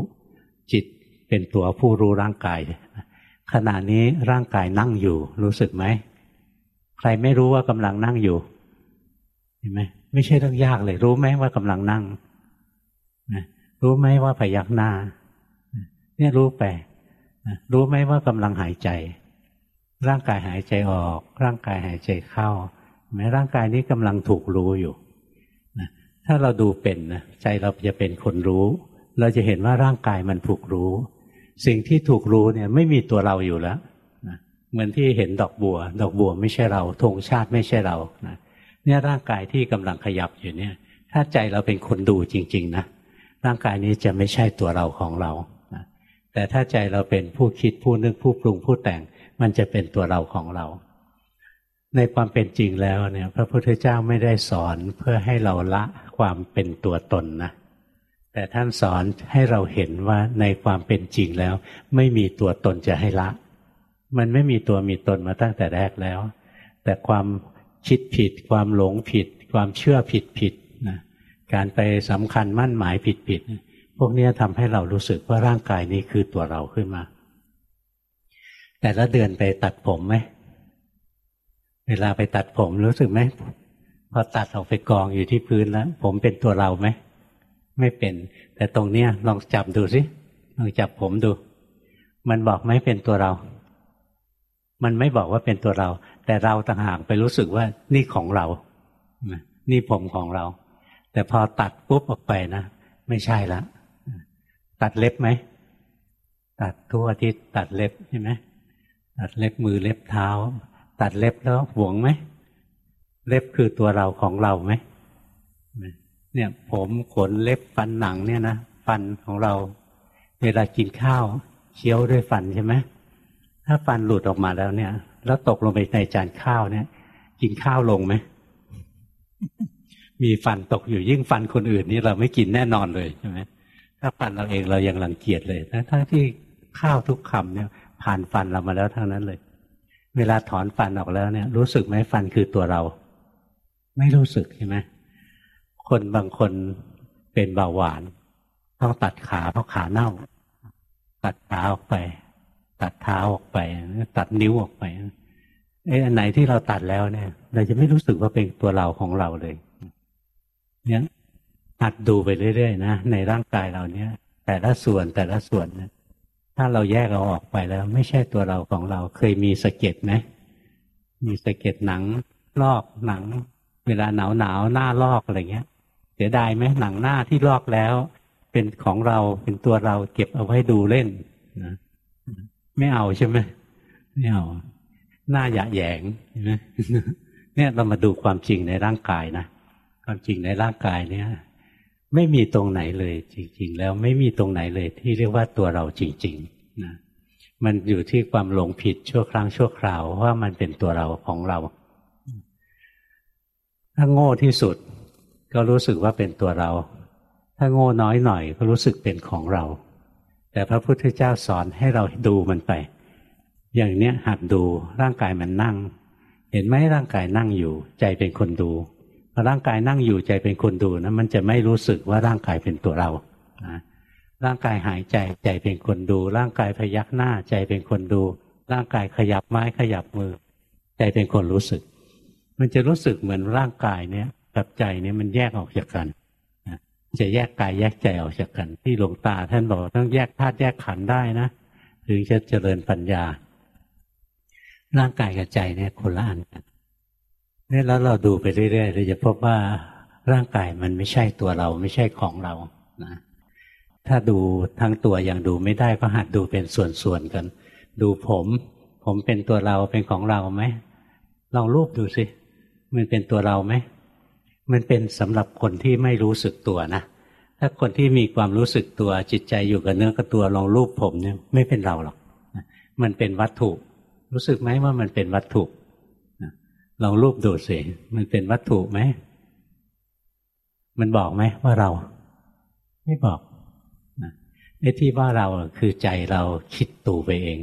จิตเป็นตัวผู้รู้ร่างกาย ขณะนี้ร่างกายนั่งอยู่รู้สึกไหมใครไม่รู้ว่ากำลังนั่งอยู่ ห็นไหมไม่ใช่เรื่องยากเลย รู้ไหมว่ากำลังนั่งรู้ไหมว่าพยักหน้า เนี่ยรู้ไปรู้ไหมว่ากำลังหายใจ ร่างกายหายใจออก ร่างกายหายใจเข้าแม้ร่างกายนี้กำลังถูกรู้อยู่ถ้าเราดูเป็นนะใจเราจะเป็นคนรู้ เราจะเห็นว่าร่างกายมันถูกรู้ สิ่งที่ถูกรู้เนี่ยไม่มีตัวเราอยู่แล้วนะเหมือนที่เห็นดอกบัว ดอกบัวไม่ใช่เราธงชาติไม่ใช่เรานะ เนี่ยร่างกายที่กำลังขยับอยู่เนี่ย ถ้าใจเราเป็นคนดูจริง ๆ นะร่างกายนี้จะไม่ใช่ตัวเราของเราแต่ถ้าใจเราเป็นผู้คิดผู้นึกผู้ปรุงผู้แต่ง มันจะเป็นตัวเราของเรา ในความเป็นจริงแล้วเนี่ยพระพุทธเจ้าไม่ได้สอนเพื่อให้เราละความเป็นตัวตนนะแต่ท่านสอนให้เราเห็นว่าในความเป็นจริงแล้ว ไม่มีตัวตนจะให้ละ มันไม่มีตัวมีตนมาตั้งแต่แรกแล้ว แต่ความ คิดผิด ความหลงผิด ความเชื่อผิดผิดนะการไปสำคัญมั่นหมายผิดผิดพวกนี้ทำให้เรารู้สึกว่าร่างกายนี้คือตัวเราขึ้นมา แต่ละเดือนไปตัดผมไหมเวลาไปตัดผมรู้สึกไหมพอตัดออกไปกองอยู่ที่พื้นแล้ว ผมเป็นตัวเราไหมไม่เป็น แต่ตรงเนี้ยลองจับดูสิลองจับผมดู มันบอกไหมเป็นตัวเรา มันไม่บอกว่าเป็นตัวเรา แต่เราต่างหากไปรู้สึกว่านี่ของเรา นี่ผมของเรา แต่พอตัดปุ๊บออกไปนะ ไม่ใช่ละ ตัดเล็บไหม ตัดทุกอาทิตย์ตัดเล็บใช่ไหมตัดเล็บมือเล็บเท้า ตัดเล็บแล้วหวงไหม เล็บคือตัวเราของเราไหมเนี่ยผมขนเล็บฟันหนังเนี่ยนะฟันของเรา เวลากินข้าวเคี้ยวด้วยฟันใช่ไหมถ้าฟันหลุดออกมาแล้วเนี่ย แล้วตกลงไปในจานข้าวเนี่ย กินข้าวลงไหม มีฟันตกอยู่ยิ่งฟันคนอื่นนี่เราไม่กินแน่นอนเลยใช่ไหมถ้าฟันเราเองเรายังรังเกียจเลยทั้งที่ข้าวทุกคำเนี่ย ผ่านฟันเรามาแล้วทั้งนั้นเลย เวลาถอนฟันออกแล้วเนี่ย รู้สึกไหมฟันคือตัวเรา ไม่รู้สึกใช่ไหมคนบางคนเป็นเบาหวาน ต้องตัดขาเพราะขาเน่า ตัดขาออกไป ตัดเท้าออกไป ตัดนิ้วออกไปไอ้อันไหนที่เราตัดแล้วเนี่ย เราจะไม่รู้สึกว่าเป็นตัวเราของเราเลย เนี่ยตัดดูไปเรื่อยๆนะในร่างกายเราเนี่ย แต่ละส่วนแต่ละส่วนเนี่ยถ้าเราแยกเอาออกไปแล้ว ไม่ใช่ตัวเราของเรา เคยมีสะเก็ดไหมมีสะเก็ดหนัง ลอกหนัง เวลาหนาวหนาวหน้าลอกอะไรเงี้ย เสียดายไหมหนังหน้าที่ลอกแล้ว เป็นของเราเป็นตัวเราเก็บเอาไว้ดูเล่นนะ ไม่เอาใช่ไหมไม่เอา หน้าหยะแยงใช่ไหมเนี่ยเรามาดูความจริงในร่างกายนะความจริงในร่างกายเนี่ย ไม่มีตรงไหนเลย จริง ๆ แล้วไม่มีตรงไหนเลยที่เรียกว่าตัวเราจริงๆนะมันอยู่ที่ความหลงผิดชั่วครั้งชั่วคราวว่ามันเป็นตัวเราของเรา ถ้าโง่ที่สุดก็รู้สึกว่าเป็นตัวเรา ถ้าโง่น้อยหน่อยก็รู้สึกเป็นของเรา แต่พระพุทธเจ้าสอนให้เราดูมันไป อย่างเนี้ยหัดดูร่างกายมันนั่ง เห็นไหมร่างกายนั่งอยู่ ใจเป็นคนดูพอร่างกายนั่งอยู่ใจเป็นคนดูนะมันจะไม่รู้สึกว่าร่างกายเป็นตัวเรานะร่างกายหายใจใจเป็นคนดู ร่างกายพยักหน้าใจเป็นคนดู ร่างกายขยับไม้ขยับมือ ใจเป็นคนรู้สึก มันจะรู้สึกเหมือนร่างกายเนี้ยกับใจเนี้ยมันแยกออกจากกัน จะแยกกายแยกใจออกจากกัน ที่หลวงตา ท่านบอกต้องแยกธาตุแยกขันได้นะถึงจะเจริญปัญญา ร่างกายกับใจเนี่ยคนละอันกันนี่แล้วเราดูไปเรื่อยๆเราจะพบว่าร่างกายมันไม่ใช่ตัวเราไม่ใช่ของเรานะถ้าดูทั้งตัวยังดูไม่ได้ก็หัดดูเป็นส่วนๆกัน ดูผม ผมเป็นตัวเราเป็นของเราไหมลองรูปดูสิมันเป็นตัวเราไหม มันเป็นสำหรับคนที่ไม่รู้สึกตัวนะถ้าคนที่มีความรู้สึกตัวจิตใจอยู่กับเนื้อกับตัวลองรูปผมเนี่ยไม่เป็นเราหรอกมันเป็นวัตถุ รู้สึกไหมว่ามันเป็นวัตถุลองรูปดูสิมันเป็นวัตถุไหมมันบอกไหมว่าเรา ไม่บอกไอ้ที่ว่าเราคือใจเราคิดตู่ไปเอง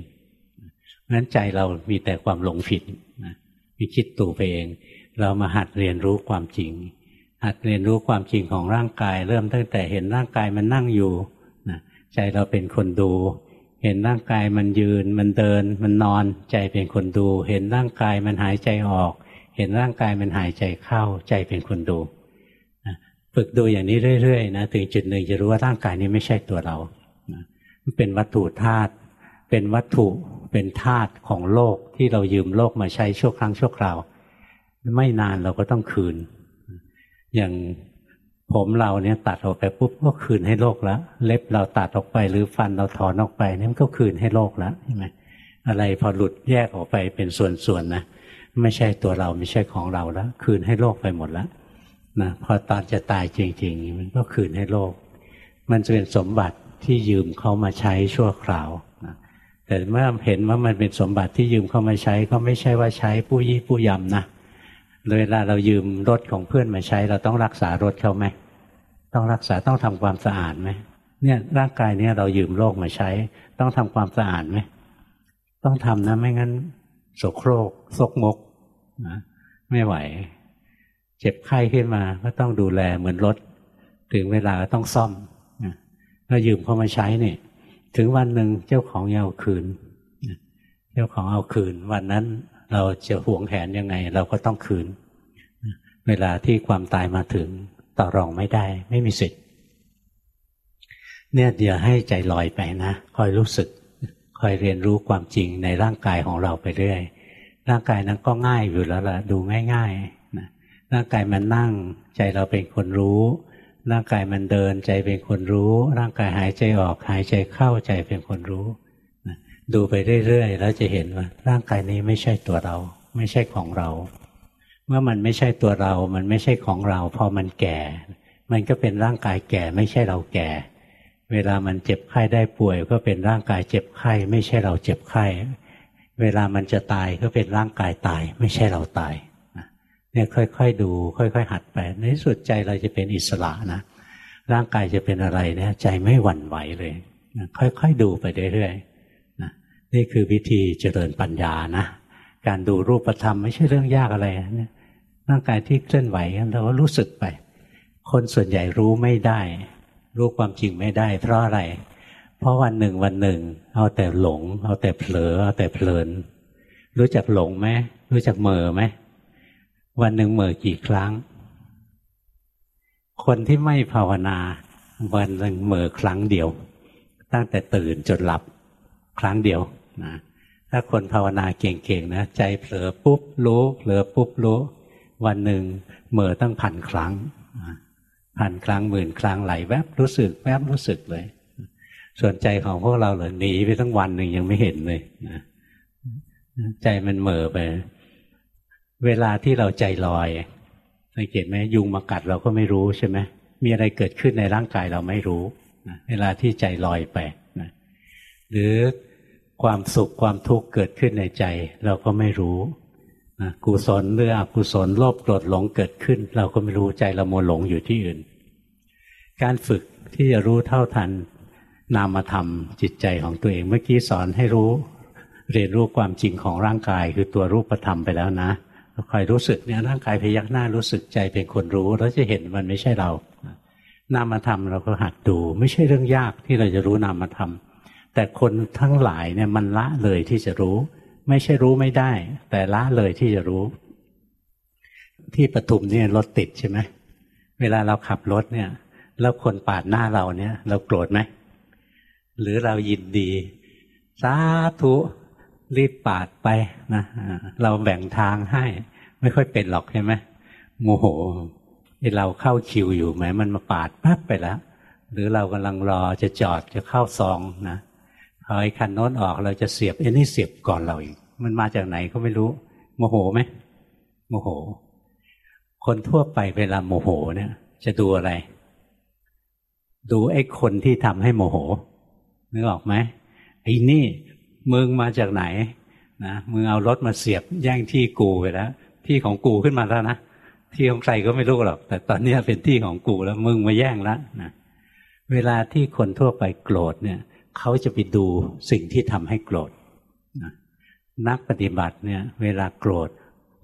นั้นใจเรามีแต่ความหลงผิดมีคิดตู่ไปเอง เรามาหัดเรียนรู้ความจริง หัดเรียนรู้ความจริงของร่างกาย เริ่มตั้งแต่เห็นร่างกายมันนั่งอยู่นะใจเราเป็นคนดู เห็นร่างกายมันยืน มันเดิน มันนอน ใจเป็นคนดู เห็นร่างกายมันหายใจออก เห็นร่างกายมันหายใจเข้า ใจเป็นคนดูฝึกดูอย่างนี้เรื่อยๆนะถึงจุดหนึ่งจะรู้ว่าร่างกายนี้ไม่ใช่ตัวเรามันเป็นวัตถุธาตุเป็นวัตถุเป็นธาตุของโลกที่เรายืมโลกมาใช้ชั่วครั้งชั่วคราว ไม่นานเราก็ต้องคืน อย่างผมเราเนี่ยตัดออกไปปุ๊บก็คืนให้โลกแล้ว เล็บเราตัดออกไป หรือฟันเราถอนออกไปนี่มันก็คืนให้โลกแล้วใช่ไหมอะไรพอหลุดแยกออกไปเป็นส่วนๆนะไม่ใช่ตัวเราไม่ใช่ของเราแล้ว คืนให้โลกไปหมดแล้วนะพอตอนจะตายจริง ๆ มันก็คืนให้โลก มันจะเป็นสมบัติที่ยืมเขามาใช้ชั่วคราวนะแต่เมื่อเห็นว่ามันเป็นสมบัติที่ยืมเขามาใช้ ก็ไม่ใช่ว่าใช้ผู้ยี่ผู้ยำนะ เวลาเรายืมรถของเพื่อนมาใช้ เราต้องรักษารถเขาไหมต้องรักษาต้องทำความสะอาดไหมเนี่ยร่างกายเนี่ยเรายืมโลกมาใช้ ต้องทำความสะอาดไหมต้องทำนะไม่งั้นโสโครกซกมกนะไม่ไหว เจ็บไข้ขึ้นมาก็ต้องดูแลเหมือนรถ ถึงเวลาต้องซ่อมก็ยืมเขามาใช้เนี่ยถึงวันหนึ่งเจ้าของเอาคืน เจ้าของเอาคืน วันนั้น เราจะหวงแหนยังไง เราก็ต้องคืน เวลาที่ความตายมาถึงต่อรองไม่ได้ ไม่มีสิทธิ์เนี่ยเดี๋ยวให้ใจลอยไปนะคอยรู้สึกคอยเรียนรู้ความจริงในร่างกายของเราไปเรื่อยร่างกายนั้นก็ง่ายอยู่แล้วล่ะดูง่ายๆนะร่างกายมันนั่ง ใจเราเป็นคนรู้ ร่างกายมันเดิน ใจเป็นคนรู้ ร่างกายหายใจออกหายใจเข้าใจเป็นคนรู้ ดูไปเรื่อยๆแล้วจะเห็นว่า ร่างกายนี้ไม่ใช่ตัวเรา ไม่ใช่ของเรา เมื่อมันไม่ใช่ตัวเรา มันไม่ใช่ของเรา พอมันแก่ มันก็เป็นร่างกายแก่ไม่ใช่เราแก่ เวลามันเจ็บไข้ได้ป่วย ก็เป็นร่างกายเจ็บไข้ ไม่ใช่เราเจ็บไข้ เวลามันจะตายก็เป็นร่างกายตาย ไม่ใช่เราตายเนี่ยค่อย ๆ ดู ค่อย ๆ หัดไปในที่สุดใจเราจะเป็นอิสระนะร่างกายจะเป็นอะไรเนี่ยใจไม่หวั่นไหวเลย ค่อย ๆ ดูไปเรื่อยๆ นี่คือวิธีเจริญปัญญานะ การดูรูปธรรมไม่ใช่เรื่องยากอะไรนะร่างกายที่เคลื่อนไหวเราก็รู้สึกไป คนส่วนใหญ่รู้ไม่ได้ รู้ความจริงไม่ได้ เพราะอะไร เพราะวันหนึ่งวันหนึ่ง เอาแต่หลง เอาแต่เผลอ เอาแต่เพลิน รู้จักหลงไหมรู้จักเมอไหมวันหนึ่งเหม่อกี่ครั้ง คนที่ไม่ภาวนา วันหนึ่งเหม่อครั้งเดียว ตั้งแต่ตื่นจนหลับครั้งเดียว นะถ้าคนภาวนาเก่งๆนะใจเผลอปุ๊บรู้เผลอปุ๊บรู้ วันหนึ่งเหม่อตั้งพันครั้งพันครั้งหมื่นครั้งไหลแวบรู้สึกแวบรู้สึกเลย ส่วนใจของพวกเราเลยหนีไปตั้งวันหนึ่งยังไม่เห็นเลยนะใจมันเหม่อไป เวลาที่เราใจลอยสังเกตไหมยุงมากัดเราก็ไม่รู้ใช่ไหมมีอะไรเกิดขึ้นในร่างกายเราไม่รู้นะเวลาที่ใจลอยไปนะหรือ ความสุขความทุกข์เกิดขึ้นในใจ เราก็ไม่รู้นะกุศลหรืออกุศลโลภโกรธหลงเกิดขึ้น เราก็ไม่รู้ใจเราโมหลงอยู่ที่อื่น การฝึกที่จะรู้เท่าทันนามธรรมจิตใจของตัวเองเมื่อกี้สอนให้รู้ เรียนรู้ความจริงของร่างกาย คือตัวรูปธรรมไปแล้วนะคอยรู้สึกเนี่ยร่างกายพยักหน้ารู้สึกใจเป็นคนรู้แล้วจะเห็นมันไม่ใช่เรานามธรรมเราก็หัดดู ไม่ใช่เรื่องยากที่เราจะรู้นามธรรม แต่คนทั้งหลายเนี่ยมันละเลยที่จะรู้ ไม่ใช่รู้ไม่ได้ แต่ละเลยที่จะรู้ ที่ปทุมเนี่ยรถติดใช่ไหมเวลาเราขับรถเนี่ย แล้วคนปาดหน้าเราเนี่ย เราโกรธไหมหรือเรายินดีสาธุรีบปาดไปนะเราแบ่งทางให้ ไม่ค่อยเป็นหรอกใช่ไหมโมโหเราเข้าคิวอยู่แม้มันมาปาดปั๊บไปแล้ว หรือเรากำลังรอจะจอดจะเข้าซองนะ พอไอ้คันโน้นออกเราจะเสียบไอ้นี่เสียบก่อนเราอีกมันมาจากไหนก็ไม่รู้ โมโหไหมโมโห คนทั่วไปเวลาโมโหเนี่ย จะดูอะไร ดูไอ้คนที่ทำให้โมโหนึกออกไหมไอ้นี่มึงมาจากไหนนะมึงเอารถมาเสียบแย่งที่กูไปแล้วที่ของกูขึ้นมาแล้วนะที่ของใครก็ไม่รู้หรอก แต่ตอนนี้เป็นที่ของกูแล้วมึงมาแย่งแล้วนะเวลาที่คนทั่วไปโกรธเนี่ย เขาจะไปดูสิ่งที่ทำให้โกรธนักปฏิบัติเนี่ยเวลาโกรธ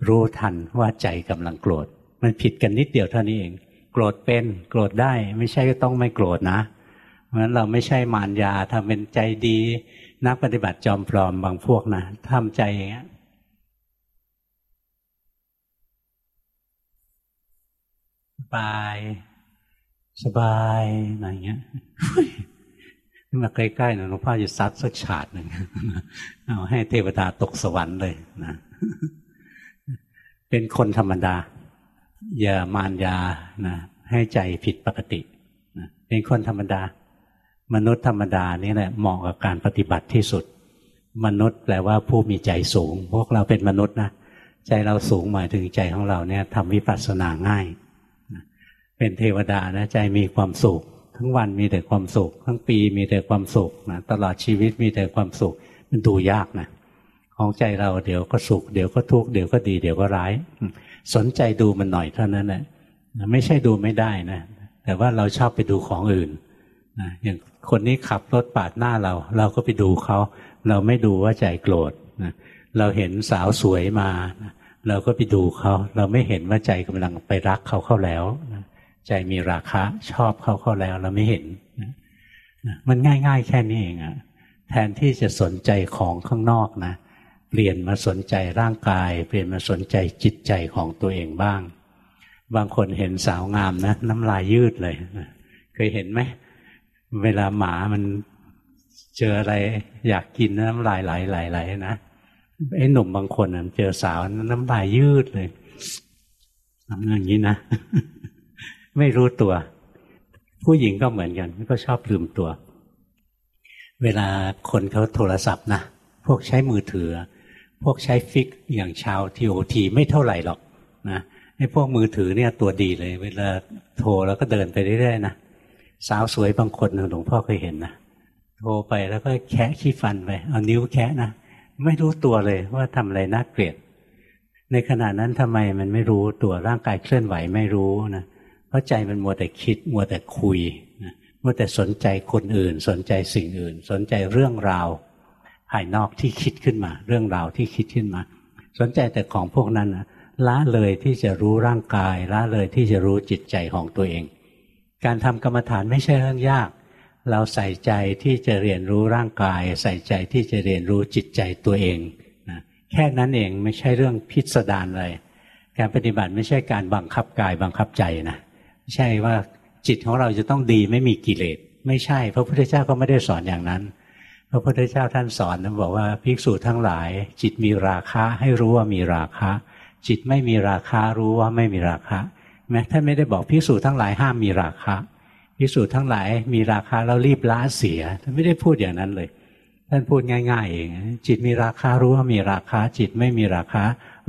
รู้ทันว่าใจกำลังโกรธ มันผิดกันนิดเดียวเท่านี้เอง โกรธเป็นโกรธได้ไม่ใช่ก็ต้องไม่โกรธนะเพราะฉะนั้นเราไม่ใช่มารยาทำเป็นใจดี นักปฏิบัติจอมปลอมบางพวกนะทำใจอย่างเงี้ยสบาย สบายอะไรเงี้ย นี่มาใกล้ๆหน่อยหลวงพ่อจะซัดสักฉาดหนึ่งเอาให้เทวดาตกสวรรค์เลยนะเป็นคนธรรมดา อย่ามารยานะให้ใจผิดปกตินะเป็นคนธรรมดา มนุษย์ธรรมดานี่แหละเหมาะกับการปฏิบัติที่สุด มนุษย์แปลว่าผู้มีใจสูง พวกเราเป็นมนุษย์นะใจเราสูงหมายถึงใจของเราเนี่ยทำวิปัสสนาง่าย เป็นเทวดานะใจมีความสุข ทั้งวันมีแต่ความสุข ทั้งปีมีแต่ความสุขนะตลอดชีวิตมีแต่ความสุข มันดูยากนะของใจเราเดี๋ยวก็สุขเดี๋ยวก็ทุกข์เดี๋ยวก็ดีเดี๋ยวก็ร้าย สนใจดูมันหน่อยเท่านั้นแหละไม่ใช่ดูไม่ได้นะ แต่ว่าเราชอบไปดูของอื่นนะอย่างคนนี้ขับรถปาดหน้าเรา เราก็ไปดูเขา เราไม่ดูว่าใจโกรธนะเราเห็นสาวสวยมานะเราก็ไปดูเขา เราไม่เห็นว่าใจกำลังไปรักเขาเข้าแล้วนะ ใจมีราคะ ชอบเขาเข้าแล้วเราไม่เห็นมันง่ายๆ แค่นี้เองอะแทนที่จะสนใจของข้างนอกนะ เปลี่ยนมาสนใจร่างกาย เปลี่ยนมาสนใจจิตใจของตัวเองบ้าง บางคนเห็นสาวงามนะ น้ำลายยืดเลย เคยเห็นไหม เวลาหมามันเจออะไร อยากกินน้ำลายไหลไหลไหลนะไอ้หนุ่มบางคนเจอสาวน้ำลายยืดเลยทำอย่างนี้นะ ไม่รู้ตัว ผู้หญิงก็เหมือนกันก็ชอบลืมตัว เวลาคนเขาโทรศัพท์นะพวกใช้มือถือ พวกใช้ฟิกอย่างชาวทีโอทีไม่เท่าไหร่หรอกนะไอ้พวกมือถือเนี่ยตัวดีเลย เวลาโทรแล้วก็เดินไปเรื่อยๆนะสาวสวยบางคนหลวงพ่อเคยเห็นนะโทรไปแล้วก็แคะขี้ฟันไปเอานิ้วแคะนะไม่รู้ตัวเลยว่าทำอะไรน่าเกลียด ในขณะนั้นทำไมมันไม่รู้ตัวร่างกายเคลื่อนไหวไม่รู้นะ เพราะใจมันมัวแต่คิดมัวแต่คุยนะมัวแต่สนใจคนอื่น สนใจสิ่งอื่น สนใจเรื่องราวภายนอกที่คิดขึ้นมา เรื่องราวที่คิดขึ้นมา สนใจแต่ของพวกนั้นนะละเลยที่จะรู้ร่างกายละเลยที่จะรู้จิตใจของตัวเอง การทำกรรมฐานไม่ใช่เรื่องยาก เราใส่ใจที่จะเรียนรู้ร่างกาย ใส่ใจที่จะเรียนรู้จิตใจตัวเองนะแค่นั้นเองไม่ใช่เรื่องพิสดารอะไรการปฏิบัติไม่ใช่การบังคับกายบังคับใจนะ ใช่ว่าจิตของเราจะต้องดีไม่มีกิเลสไม่ใช่ พระพุทธเจ้าก็ไม่ได้สอนอย่างนั้น พระพุทธเจ้าท่านสอนนะบอกว่าภิกษุทั้งหลาย จิตมีราคะให้รู้ว่ามีราคะ จิตไม่มีราคะรู้ว่าไม่มีราคะแม้ท่านไม่ได้บอกพิสูจน์ทั้งหลายห้ามมีราคะพิสูจน์ทั้งหลายมีราคาแล้วรีบละเสียท่านไม่ได้พูดอย่างนั้นเลย ท่านพูดง่าย ๆ เองจิตมีราคารู้ว่ามีราคา จิตไม่มีราคา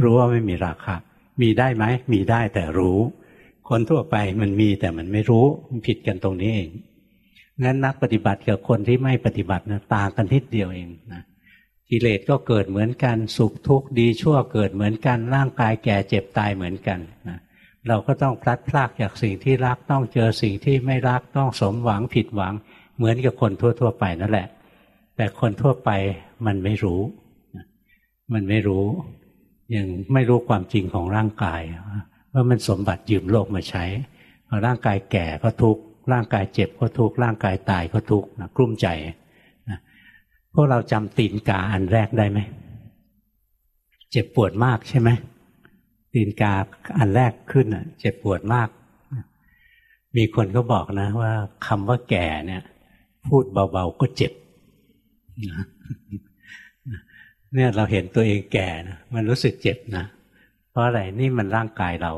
รู้ว่าไม่มีราคา มีได้ไหมมีได้แต่รู้ คนทั่วไปมันมีแต่มันไม่รู้มันผิดกันตรงนี้เองงั้นนักปฏิบัติกับคนที่ไม่ปฏิบัตินะต่างกันทิศเดียวเองนะกิเลสก็เกิดเหมือนกัน สุขทุกข์ดีชั่วเกิดเหมือนกัน ร่างกายแก่เจ็บตายเหมือนกันนะเราก็ต้องพลัดพรากจากสิ่งที่รักต้องเจอสิ่งที่ไม่รักต้องสมหวังผิดหวัง เหมือนกับคนทั่ว ๆ ไปนั่นแหละ แต่คนทั่วไปมันไม่รู้ มันไม่รู้ยังไม่รู้ความจริงของร่างกาย ว่ามันสมบัติยืมโลกมาใช้พอร่างกายแก่ก็ทุกข์ร่างกายเจ็บก็ทุกข์ร่างกายตายก็ทุกข์นะกลุ้มใจนะพวกเราจำตีนกาอันแรกได้ไหมเจ็บปวดมากใช่ไหมตีนกาอันแรกขึ้นอะ เจ็บปวดมาก มีคนก็บอกนะ ว่าคำว่าแก่เนี่ย พูดเบาๆก็เจ็บเนี่ยเราเห็นตัวเองแก่นะมันรู้สึกเจ็บนะ ราะอะไรนี่มันร่างกายเรา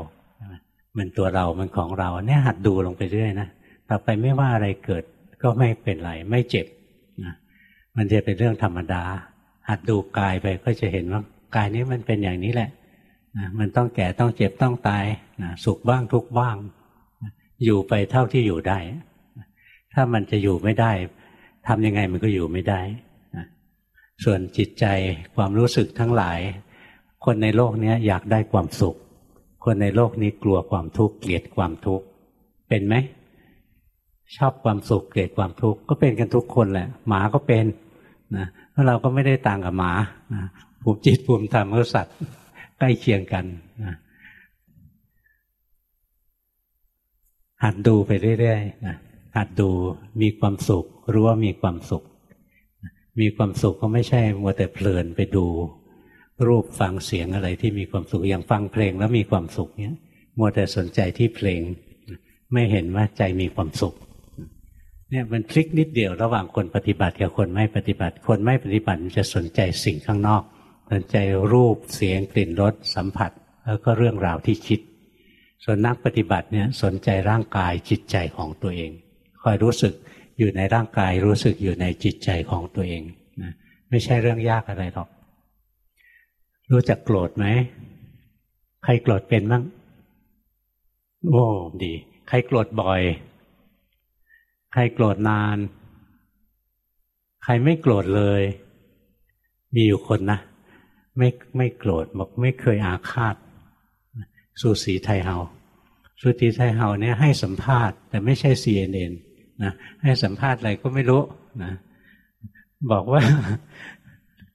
มันตัวเรา มันของเรา เนี่ยหัดดูลงไปเรื่อยนะต่อไปไม่ว่าอะไรเกิดก็ไม่เป็นไร ไม่เจ็บนะมันจะเป็นเรื่องธรรมดา หัดดูกายไปก็จะเห็นว่ากายนี้มันเป็นอย่างนี้แหละนะมันต้องแก่ต้องเจ็บต้องตายนะสุขบ้างทุกบ้างอยู่ไปเท่าที่อยู่ได้ถ้ามันจะอยู่ไม่ได้ทำยังไงมันก็อยู่ไม่ได้นะส่วนจิตใจความรู้สึกทั้งหลาย คนในโลกนี้อยากได้ความสุข คนในโลกนี้กลัวความทุกข์เกลียดความทุกข์เป็นไหมชอบความสุขเกลียดความทุกข์ก็เป็นกันทุกคนแหละ หมาก็เป็นนะเพราะเราก็ไม่ได้ต่างกับหมานะภูมิจิตภูมิธรรมก็สัตว์ใกล้เคียงกันนะหัดดูไปเรื่อยๆนะหัดดูมีความสุขรู้ว่ามีความสุข มีความสุขก็ไม่ใช่มัวแต่เพลินไปดู รูปฟังเสียงอะไรที่มีความสุขอย่างฟังเพลงแล้วมีความสุขเนี้ยมัวแต่สนใจที่เพลง ไม่เห็นว่าใจมีความสุขเนี่ยมันคลิกนิดเดียวระหว่างคนปฏิบัติกับคนไม่ปฏิบัติ คนไม่ปฏิบัติจะสนใจสิ่งข้างนอก สนใจรูปเสียงกลิ่นรสสัมผัส แล้วก็เรื่องราวที่คิด ส่วนนักปฏิบัติเนี่ยสนใจร่างกายจิตใจของตัวเองคอยรู้สึกอยู่ในร่างกายรู้สึกอยู่ในจิตใจของตัวเองนะไม่ใช่เรื่องยากอะไรหรอก รู้จักโกรธไหมใครโกรธเป็นบ้างโอ้ดี ใครโกรธบ่อย ใครโกรธนาน ใครไม่โกรธเลย มีอยู่คนนะไม่ไม่โกรธบอกไม่เคยอาฆาตสุสีไทยเฮาสุสีไทยเฮาเนี่ยให้สัมภาษณ์ แต่ไม่ใช่ CNN นะให้สัมภาษณ์อะไรก็ไม่รู้นะบอกว่า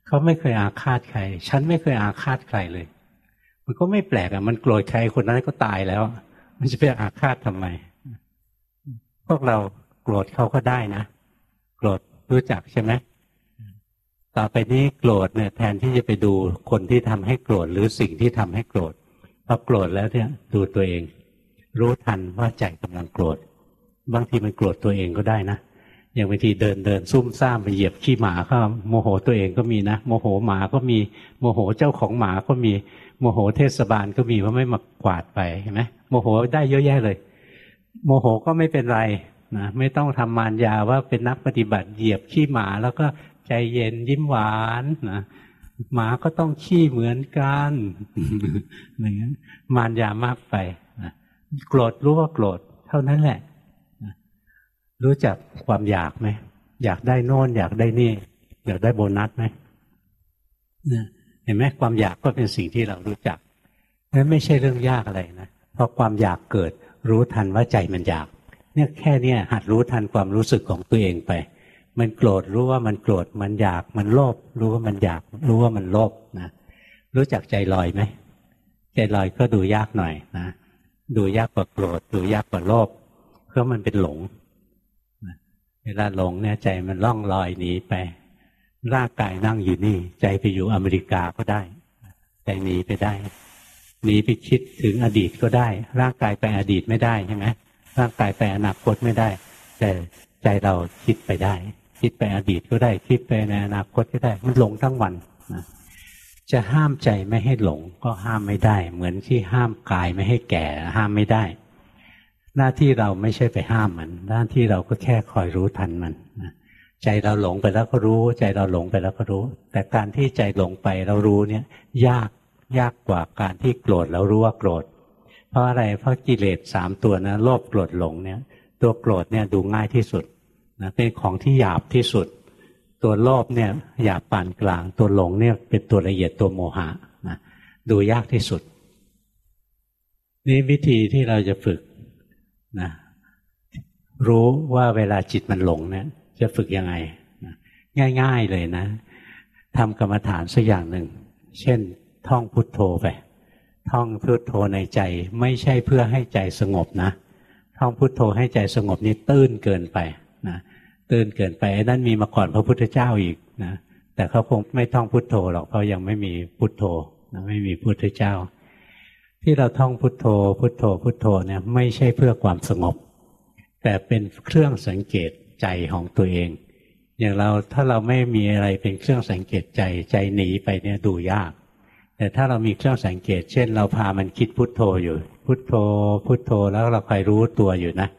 เขาไม่เคยอาฆาตใคร ฉันไม่เคยอาฆาตใครเลย มันก็ไม่แปลกอะ มันโกรธใครคนนั้นก็ตายแล้ว มันจะไปอาฆาตทำไม พวกเราโกรธเขาก็ได้นะ โกรธรู้จักใช่ไหมต่อไปนี้โกรธเนี่ยแทนที่จะไปดูคนที่ทำให้โกรธหรือสิ่งที่ทำให้โกรธพอโกรธแล้วเนี่ยดูตัวเอง รู้ทันว่าใจกำลังโกรธ บางทีมันโกรธตัวเองก็ได้นะ อย่างบางทีเดินเดินซุ่มซ่ามไปเหยียบขี้หมาก็โมโหตัวเองก็มีนะโมโหหมาก็มีโมโหเจ้าของหมาก็มีโมโหเทศบาลก็มีว่าไม่มากวาดไปเห็นไหมโมโหได้เยอะแยะเลย โมโหก็ไม่เป็นไรนะไม่ต้องทำมารยาว่าเป็นนักปฏิบัติเหยียบขี้หมาแล้วก็ใจเย็นยิ้มหวานนะหมาก็ต้องขี้เหมือนกันอย่างนี้มารยามากไปนะโกรธรู้ว่าโกรธเท่านั้นแหละ รู้จักความอยากไหมอยากได้โน่นอยากได้นี่ อยากได้โบนัสไหมเห็นไหมความอยากก็เป็นสิ่งที่เรารู้จักนั้นไม่ใช่เรื่องยากอะไรนะพอความอยากเกิด รู้ทันว่าใจมันอยาก เนี่ยแค่เนี้ยหัดรู้ทันความรู้สึกของตัวเองไป มันโกรธรู้ว่ามันโกรธมันอยาก มันโลภรู้ว่ามันอยาก รู้ว่ามันโลภนะรู้จักใจลอยไหมใจลอยก็ดูยากหน่อยนะดูยากกว่าโกรธดูยากกว่าโลภเพราะมันเป็นหลง เวลาหลงเนี่ยใจมันล่องลอยหนีไป ร่างกายนั่งอยู่นี่ ใจไปอยู่อเมริกาก็ได้ใจหนีไปได้หนีไปคิดถึงอดีตก็ได้ ร่างกายไปอดีตไม่ได้ใช่ไหมร่างกายไปอนาคตไม่ได้ แต่ใจเราคิดไปได้ คิดไปอดีตก็ได้ คิดไปในอนาคตก็ได้ มันหลงทั้งวันนะจะห้ามใจไม่ให้หลงก็ห้ามไม่ได้ เหมือนที่ห้ามกายไม่ให้แก่ห้ามไม่ได้ หน้าที่เราไม่ใช่ไปห้ามมัน หน้าที่เราก็แค่คอยรู้ทันมันใจเราหลงไปแล้วก็รู้ ใจเราหลงไปแล้วก็รู้ แต่การที่ใจหลงไปเรารู้เนี่ย ยากยากกว่าการที่โกรธแล้วรู้ว่าโกรธ เพราะอะไรเพราะกิเลสสามตัวนะโลภโกรธหลงเนี่ย ตัวโกรธเนี่ยดูง่ายที่สุดนะเป็นของที่หยาบที่สุด ตัวโลภเนี่ยหยาบปานกลาง ตัวหลงเนี่ยเป็นตัวละเอียดตัวโมหะนะดูยากที่สุดนี่วิธีที่เราจะฝึก นะรู้ว่าเวลาจิตมันหลงเนี่ยจะฝึกยังไงนะง่าย ๆเลยนะทำกรรมฐานสักอย่างหนึ่ง เช่น ท่องพุทโธไป ท่องพุทโธในใจไม่ใช่เพื่อให้ใจสงบนะ ท่องพุทโธให้ใจสงบนี่ตื้นเกินไปนะตื่นเกินไปนั่นมีมาก่อนพระพุทธเจ้าอีกนะแต่เขาคงไม่ท่องพุทโธหรอกเพรายังไม่มีพุทโธนะไม่มีพุทธเจ้า ที่เราท่องพุทโธ พุทโธ พุทโธเนี่ยไม่ใช่เพื่อความสงบ แต่เป็นเครื่องสังเกตใจของตัวเอง อย่างเราถ้าเราไม่มีอะไรเป็นเครื่องสังเกตใจใจหนีไปเนี่ยดูยาก แต่ถ้าเรามีเครื่องสังเกต เช่น เราพามันคิดพุทโธอยู่ พุทโธ พุทโธแล้วเราคอยรู้ตัวอยู่นะ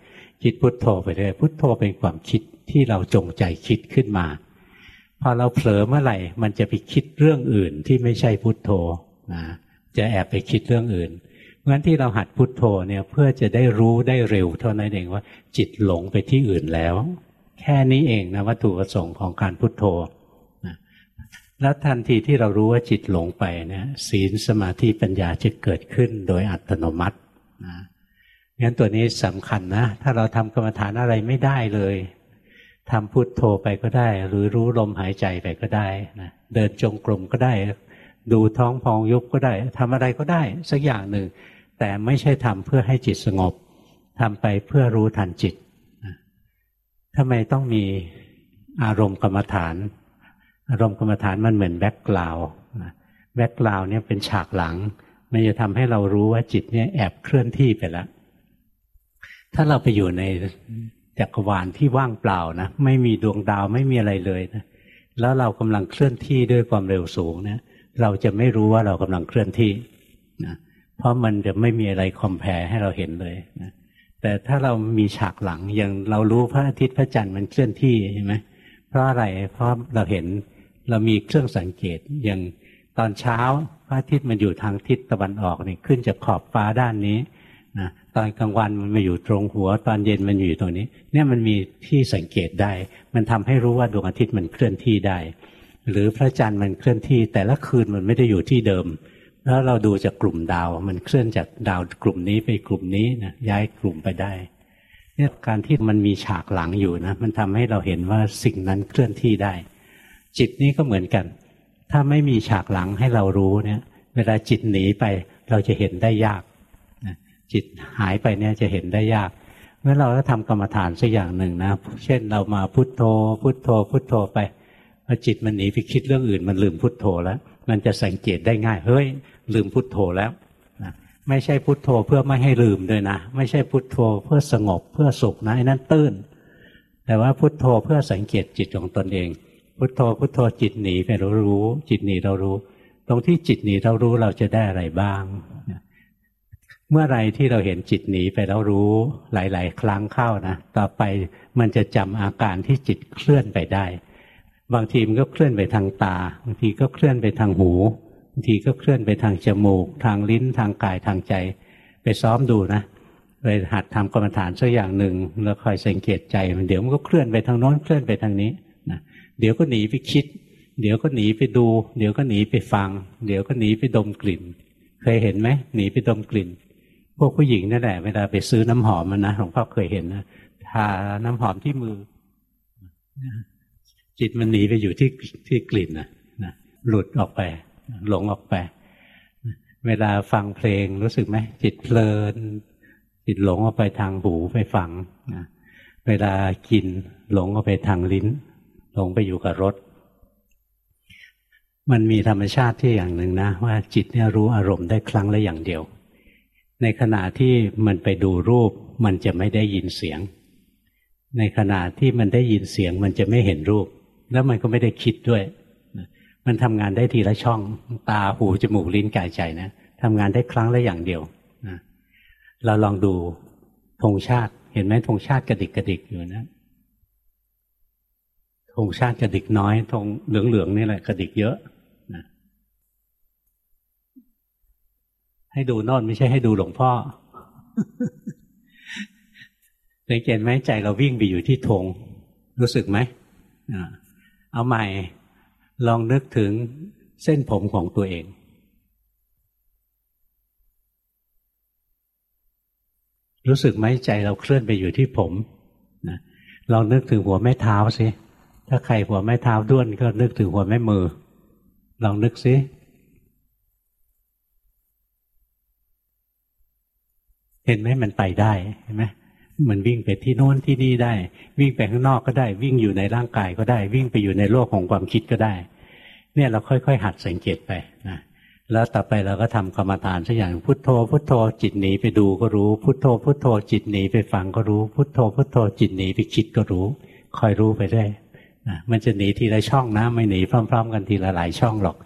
คิดพุทโธไปเลยพุทโธเป็นความคิดที่เราจงใจคิดขึ้นมาพอเราเผลอเมื่อไหร่ มันจะไปคิดเรื่องอื่นที่ไม่ใช่พุทโธนะ จะแอบไปคิดเรื่องอื่นเพราะฉะนั้นที่เราหัดพุทโธเนี่ยเพื่อจะได้รู้ได้เร็วเท่านั้นเองว่า จิตหลงไปที่อื่นแล้ว แค่นี้เองนะวัตถุประสงค์ของการพุทโธนะแล้วทันทีที่เรารู้ว่าจิตหลงไปเนี่ยศีลสมาธิปัญญาจะเกิดขึ้นโดยอัตโนมัตินะงั้นตัวนี้สำคัญนะ ถ้าเราทำกรรมฐานอะไรไม่ได้เลยทำพุทโธไปก็ได้ หรือรู้ลมหายใจไปก็ได้นะเดินจงกรมก็ได้ ดูท้องพองยุบก็ได้ทำอะไรก็ได้ สักอย่างหนึ่ง แต่ไม่ใช่ทำเพื่อให้จิตสงบทำไปเพื่อรู้ทันจิตทำไมต้องมีอารมณ์กรรมฐาน อารมณ์กรรมฐานมันเหมือน background background เนี่ยเป็นฉากหลัง มันจะทำให้เรารู้ว่าจิตเนี่ยแอบเคลื่อนที่ไปแล้ว ถ้าเราไปอยู่ในจักรวาลที่ว่างเปล่านะ ไม่มีดวงดาวไม่มีอะไรเลยนะแล้วเรากำลังเคลื่อนที่ด้วยความเร็วสูงเนะ เราจะไม่รู้ว่าเรากำลังเคลื่อนที่นะเพราะมันจะไม่มีอะไรคอมเพลให้เราเห็นเลยนะแต่ถ้าเรามีฉากหลังอย่างเรารู้พระอาทิตย์พระจันทร์มันเคลื่อนที่เห็นไหมเพราะอะไรเพราะเราเห็นเรามีเครื่องสังเกตอย่างตอนเช้าพระอาทิตย์มันอยู่ทางทิศตะวันออกนี่ขึ้นจากขอบฟ้าด้านนี้นะตอนกลางวันมันมาอยู่ตรงหัว ตอนเย็นมันอยู่ตรงนี้ เนี่ยมันมีที่สังเกตได้ มันทำให้รู้ว่าดวงอาทิตย์มันเคลื่อนที่ได้ หรือพระจันทร์มันเคลื่อนที่ แต่ละคืนมันไม่ได้อยู่ที่เดิม แล้วเราดูจากกลุ่มดาว มันเคลื่อนจากดาวกลุ่มนี้ไปกลุ่มนี้นะย้ายกลุ่มไปได้เนี่ยการที่มันมีฉากหลังอยู่นะมันทำให้เราเห็นว่าสิ่งนั้นเคลื่อนที่ได้ จิตนี้ก็เหมือนกัน ถ้าไม่มีฉากหลังให้เรารู้เนี่ย เวลาจิตหนีไปเราจะเห็นได้ยากจิตหายไปเนี่ยจะเห็นได้ยาก เมื่อเราทำกรรมฐานสักอย่างหนึ่งนะ เช่นเรามาพุทโธ พุทโธ พุทโธไป พอจิตมันหนีไปคิดเรื่องอื่น มันลืมพุทโธแล้ว มันจะสังเกตได้ง่าย เฮ้ย ลืมพุทโธแล้วนะไม่ใช่พุทโธเพื่อไม่ให้ลืมด้วยนะ ไม่ใช่พุทโธเพื่อสงบเพื่อสุขนะไอ้นั้นตื้น แต่ว่าพุทโธเพื่อสังเกตจิตของตนเอง พุทโธพุทโธจิตหนีไปเรารู้ จิตหนีเรารู้ ตรงที่จิตหนีเรารู้เราจะได้อะไรบ้าง เมื่อไรที่เราเห็นจิตหนีไปแล้วรู้หลาย ๆ ครั้งเข้านะ ต่อไปมันจะจำอาการที่จิตเคลื่อนไปได้ บางทีมันก็เคลื่อนไปทางตา บางทีก็เคลื่อนไปทางหู บางทีก็เคลื่อนไปทางจมูก ทางลิ้นทางกายทางใจ ไปซ้อมดูนะไปหัดทำกรรมฐานสักอย่างหนึ่งแล้วคอยสังเกตใจมันเดี๋ยวมันก็เคลื่อนไปทางโน้นเคลื่อนไปทางนี้นะเดี๋ยวก็หนีไปคิด เดี๋ยวก็หนีไปดู เดี๋ยวก็หนีไปฟัง เดี๋ยวก็หนีไปดมกลิ่น เคยเห็นไหมหนีไปดมกลิ่น พวกผู้หญิงนั่นแหละเวลาไปซื้อน้ำหอมมันนะหลวงพ่อเคยเห็นนะทาน้ำหอมที่มือ จิตมันหนีไปอยู่ที่ที่กลิ่นนะนะหลุดออกไป หลงออกไป เวลาฟังเพลงรู้สึกไหมจิตเพลิน จิตหลงออกไปทางหูไปฟังนะเวลากินหลงออกไปทางลิ้น หลงไปอยู่กับรสมันมีธรรมชาติที่อย่างหนึ่งนะ ว่าจิตเนี่ยรู้อารมณ์ได้ครั้งละอย่างเดียว ในขณะที่มันไปดูรูป มันจะไม่ได้ยินเสียง ในขณะที่มันได้ยินเสียง มันจะไม่เห็นรูป แล้วมันก็ไม่ได้คิดด้วย มันทำงานได้ทีละช่องตาหูจมูกลิ้นกายใจนะทำงานได้ครั้งละอย่างเดียวนะเราลองดูธงชาติ เห็นไหมธงชาติกระดิกกระดิกอยู่นะธงชาติกระดิกน้อยธงเหลืองๆนี่แหละกระดิกเยอะนะให้ดูนอนไม่ใช่ให้ดูหลวงพ่อสังเกตไหมใจเราวิ่งไปอยู่ที่ธงรู้สึกไหม เอาใหม่ลองนึกถึงเส้นผมของตัวเอง รู้สึกไหมใจเราเคลื่อนไปอยู่ที่ผมนะลองนึกถึงหัวแม่เท้าสิถ้าใครหัวแม่เท้าด้วนก็นึกถึงหัวแม่มือ ลองนึกสิเห็นไหมมันไปได้เห็นไหม มันวิ่งไปที่โน้นที่นี่ได้ วิ่งไปข้างนอกก็ได้ วิ่งอยู่ในร่างกายก็ได้ วิ่งไปอยู่ในโลกของความคิดก็ได้ เนี่ยเราค่อยๆ หัดสังเกตไปนะแล้วต่อไปเราก็ทำกรรมฐานสักอย่างพุทโธ พุทโธจิตหนีไปดูก็รู้ พุทโธ พุทโธจิตหนีไปฟังก็รู้ พุทโธ พุทโธจิตหนีไปคิดก็รู้ คอยรู้ไปได้นะมันจะหนีทีละช่องนะไม่หนีพร้อม ๆ กันทีละหลายช่องหรอก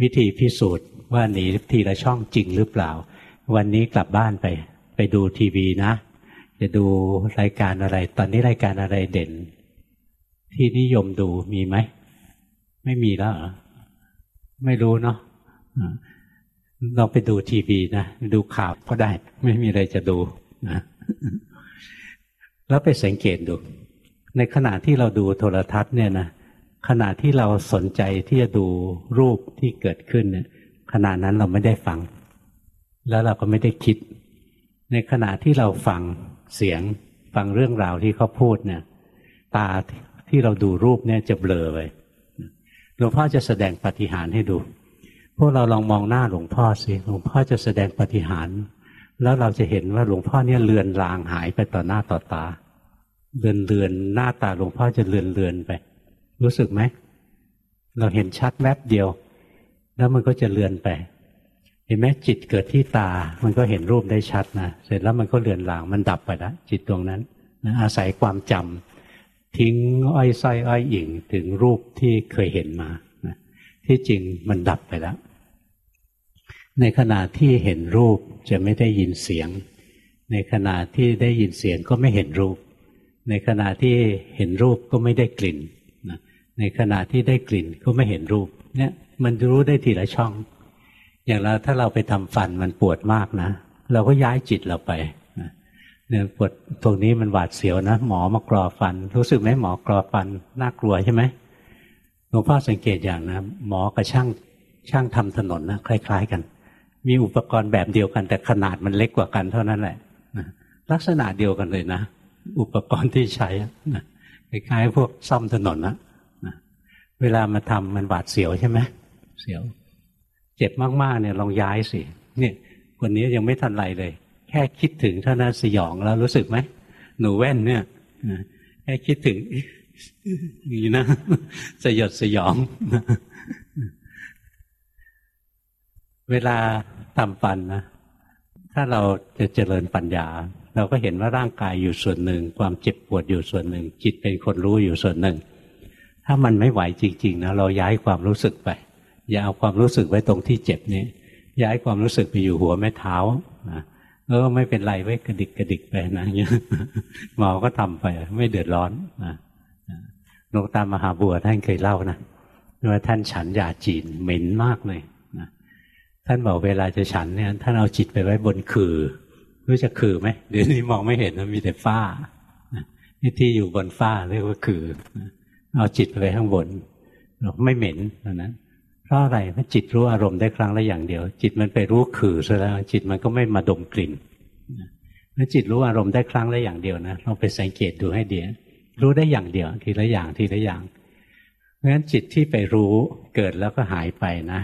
วิธีพิสูจน์ว่าหนีทีละช่องจริงหรือเปล่า วันนี้กลับบ้านไป ไปดูทีวีนะ จะดูรายการอะไร ตอนนี้รายการอะไรเด่น ที่นิยมดูมีไหม ไม่มีแล้วเหรอไม่รู้เนาะลองไปดูทีวีนะดูข่าวก็ได้ ไม่มีอะไรจะดูนะแล้วไปสังเกตดู ในขณะที่เราดูโทรทัศน์เนี่ยนะขณะที่เราสนใจที่จะดูรูปที่เกิดขึ้นเนี่ยขณะนั้นเราไม่ได้ฟัง แล้วเราก็ไม่ได้คิด ในขณะที่เราฟัง เสียง ฟังเรื่องราวที่เขาพูดเนี่ยตาที่เราดูรูปเนี่ยจะเบลอไปหลวงพ่อจะแสดงปฏิหารให้ดู พวกเราลองมองหน้าหลวงพ่อสิหลวงพ่อจะแสดงปฏิหาร แล้วเราจะเห็นว่าหลวงพ่อเนี่ยเลือนลางหายไปต่อหน้าต่อตา เลือนเลือนหน้าตาหลวงพ่อจะเลือนเลือนไป รู้สึกไหมเราเห็นชัดแวบเดียว แล้วมันก็จะเลือนไป เห็นไหมจิตเกิดที่ตา มันก็เห็นรูปได้ชัดนะ เสร็จแล้วมันก็เลือนหลางมันดับไปแล้วจิตดวงนั้นนะอาศัยความจำทิ้งอ้อยไส้อ้อยอิงถึงรูปที่เคยเห็นมานะที่จริงมันดับไปแล้ว ในขณะที่เห็นรูปจะไม่ได้ยินเสียง ในขณะที่ได้ยินเสียงก็ไม่เห็นรูป ในขณะที่เห็นรูปก็ไม่ได้กลิ่นนะในขณะที่ได้กลิ่นก็ไม่เห็นรูปเนี่ยมันรู้ได้ทีละช่อง อย่างเราถ้าเราไปทำฟันมันปวดมากนะ เราก็ย้ายจิตเราไปเนี่ยปวดตรงนี้มันหวาดเสียวนะ หมอมากรอฟัน รู้สึกไหมหมอกรอฟันน่ากลัวใช่ไหมหลวงพ่อสังเกตอย่างนะ หมอกับช่างช่างทำถนนนะคล้าย ๆ กัน มีอุปกรณ์แบบเดียวกัน แต่ขนาดมันเล็กกว่ากันเท่านั้นแหละลักษณะเดียวกันเลยนะ อุปกรณ์ที่ใช้นะคล้ายๆพวกซ่อมถนนนะเวลามาทำมันหวาดเสียวใช่ไหมเสียว เจ็บมากๆเนี่ยลองย้ายสิเนี่ยวันนี้ยังไม่ทันไรเลย แค่คิดถึงเท่านั้นสยองแล้วรู้สึกไหมหนูแว่นเนี่ยแค่คิดถึงนี่นะสยดสยอง เวลาทำฟันนะถ้าเราจะเจริญปัญญา เราก็เห็นว่าร่างกายอยู่ส่วนหนึ่ง ความเจ็บปวดอยู่ส่วนหนึ่ง จิตเป็นคนรู้อยู่ส่วนหนึ่ง ถ้ามันไม่ไหวจริง ๆ นะ เราย้ายความรู้สึกไป อย่าเอาความรู้สึกไว้ตรงที่เจ็บนี้ย้ายความรู้สึกไปอยู่หัวแม่เท้านะเออไม่เป็นไรไว้กระดิกกระดิกไปนะหมอก็ทำไป ไม่เดือดร้อนนะหลวงตามหาบัวท่านเคยเล่านะว่าท่านฉันยาจีนเหม็นมากเลยนะท่านบอกเวลาจะฉันเนี่ย ท่านเอาจิตไปไว้บนคือรู้จะคือไหมเดี๋ยวนี้มองไม่เห็นมันมีแต่ฝ้านี่ที่อยู่บนฝ้าเรียกว่าคือ เอาจิตไปไว้ข้างบนไม่เหม็นนั้ นพราะอะไรเพราะจิตรู้อารมณ์ได้ครั้งละอย่างเดียว จิตมันไปรู้ขื่อซะแล้วจิตมันก็ไม่มาดมกลิ่นถ้าจิตรู้อารมณ์ได้ครั้งละอย่างเดียวนะลองไปสังเกตดูให้ดีรู้ได้อย่างเดียว ทีละอย่างทีละอย่างเพราะฉะนั้นจิตที่ไปรู้เกิดแล้วก็หายไปนะ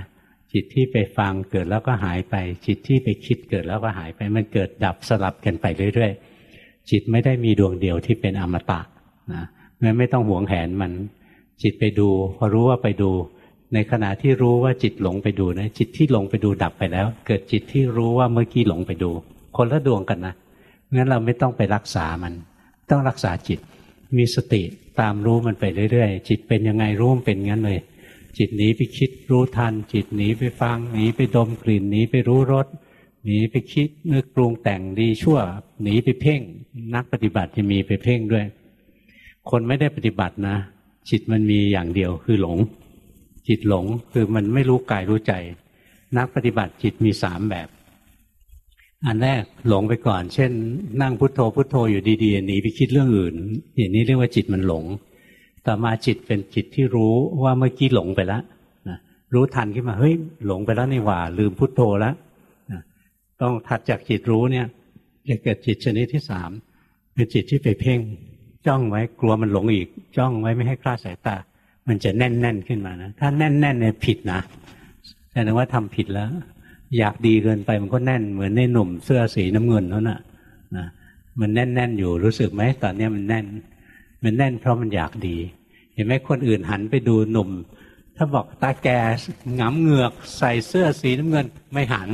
จิตที่ไปฟังเกิดแล้วก็หายไป จิตที่ไปคิดเกิดแล้วก็หายไป มันเกิดดับสลับกันไปเรื่อยๆ จิตไม่ได้มีดวงเดียวที่เป็นอมตะนะมันไม่ต้องหวงแหนมัน จิตไปดู พอรู้ว่าไปดู ในขณะที่รู้ว่าจิตหลงไปดูนะจิตที่หลงไปดูดับไปแล้ว เกิดจิตที่รู้ว่าเมื่อกี้หลงไปดู คนละดวงกันนะงั้นเราไม่ต้องไปรักษามัน ต้องรักษาจิต มีสติตามรู้มันไปเรื่อยๆ จิตเป็นยังไงรู้มันเป็นงั้นเลย จิตหนีไปคิดรู้ทัน จิตหนีไปฟังหนีไปดมกลิ่นหนีไปรู้รสหนีไปคิดนึกปรุงแต่งดีชั่ว หนีไปเพ่ง นักปฏิบัติจะมีไปเพ่งด้วย คนไม่ได้ปฏิบัตินะ จิตมันมีอย่างเดียวคือหลง จิตหลงคือมันไม่รู้กายรู้ใจ นักปฏิบัติจิตมีสามแบบ อันแรกหลงไปก่อน เช่น นั่งพุโทโธพุโทโธอยู่ดีๆหนีไปคิดเรื่องอื่น อย่างนี้เรียกว่าจิตมันหลง ต่อมาจิตเป็นจิตที่รู้ว่าเมื่อกี้หลงไปแล้วนะรู้ทันขึ้นมาเฮ้ยหลงไปแล้วนี่หว่า ลืมพุโทโธแล้วต้องถัดจากจิตรู้เนี่ยจะเกิดจิตชนิดที่สามคือจิตที่ไปเพ่ง จ้องไว้กลัวมันหลงอีก จ้องไว้ไม่ให้คลาดสายตา มันจะแน่นแน่นขึ้นมานะถ้าแน่นแน่นเนี่ยผิดนะแสดงว่าทำผิดแล้ว อยากดีเกินไปมันก็แน่นเหมือนในหนุ่มเสื้อสีน้ำเงินนั่นน่ะนะมันแน่นแน่นอยู่รู้สึกไหมตอนนี้มันแน่น มันแน่นเพราะมันอยากดี เห็นไหมคนอื่นหันไปดูหนุ่ม ถ้าบอกตาแกงำเหงือกใส่เสื้อสีน้ำเงินไม่หัน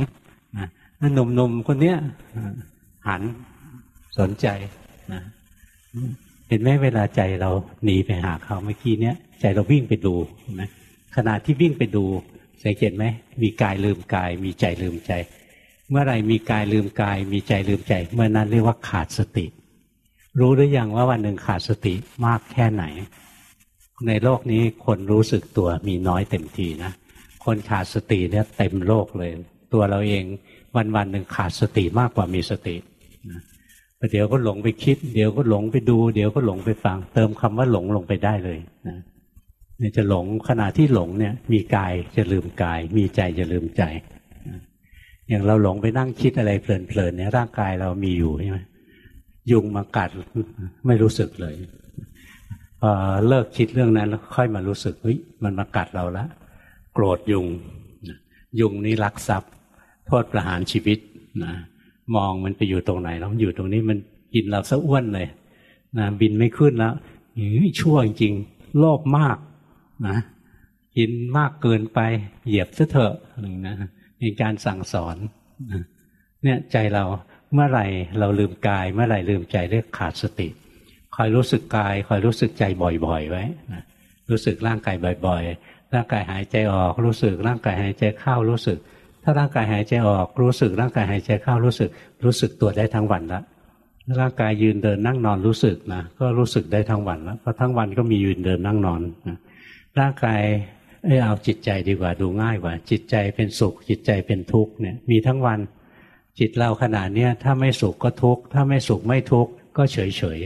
หนุ่มๆคนเนี้ยหันสนใจนะเห็นไหมเวลาใจเราหนีไปหาเขาเมื่อกี้เนี้ย ใจเราวิ่งไปดูนไหมขณะที่วิ่งไปดูสังเกตไหมมีกายลืมกาย มีใจลืมใจ เมื่อไรมีกายลืมกาย มีใจลืมใจ เมื่อนั้นเรียกว่าขาดสติ รู้หรือยังว่าวันหนึ่งขาดสติมากแค่ไหน ในโลกนี้คนรู้สึกตัวมีน้อยเต็มทีนะคนขาดสติเนี่ยเต็มโลกเลย ตัวเราเองวันวันหนึ่งขาดสติมากกว่ามีสตินะเดี๋ยวก็หลงไปคิด เดี๋ยวก็หลงไปดู เดี๋ยวก็หลงไปฟัง เติมคำว่าหลงลงไปได้เลยนะเนี่ย จะหลงขณะที่หลงเนี่ยมีกายจะลืมกาย มีใจจะลืมใจอย่างเราหลงไปนั่งคิดอะไรเพลินๆเนี่ยร่างกายเรามีอยู่ใช่ไหมยุงมากัดไม่รู้สึกเลยพอเลิกคิดเรื่องนั้นแล้วค่อยมารู้สึกเฮ้ยมันมากัดเราล้วโกรธยุง ยุงนี่รักทรัพย์ โทษประหารชีวิตนะมองมันไปอยู่ตรงไหนแล้วอยู่ตรงนี้มันกินเราซะอ้วนเลยนะบินไม่ขึ้นแล้วชั่วจริงโลภมาก นะกินมากเกินไปเหยียบซะเถอะหนึ่งนะมีการสั่งสอนเนี่ยใจเราเมื่อไหร่เราลืมกาย เมื่อไหร่ลืมใจเรียกขาดสติ คอยรู้สึกกาย คอยรู้สึกใจบ่อยๆ ไว้นะรู้สึกร่างกายบ่อยๆ ร่างกายหายใจออก รู้สึกร่างกายหายใจเข้ารู้สึก ถ้าร่างกายหายใจออก รู้สึกร่างกายหายใจเข้ารู้สึก รู้สึกตัวได้ทั้งวันละร่างกายยืนเดินนั่งนอนรู้สึกนะก็รู้สึกได้ทั้งวันแล้วเพราะทั้งวันก็มียืนเดินนั่งนอนนะ ร่างกายเออเอาจิตใจดีกว่าดูง่ายกว่า จิตใจเป็นสุข จิตใจเป็นทุกข์เนี่ยมีทั้งวันจิตเราขนาดเนี้ยถ้าไม่สุขก็ทุกข์ถ้าไม่สุขไม่ทุกข์ก็เฉยเฉย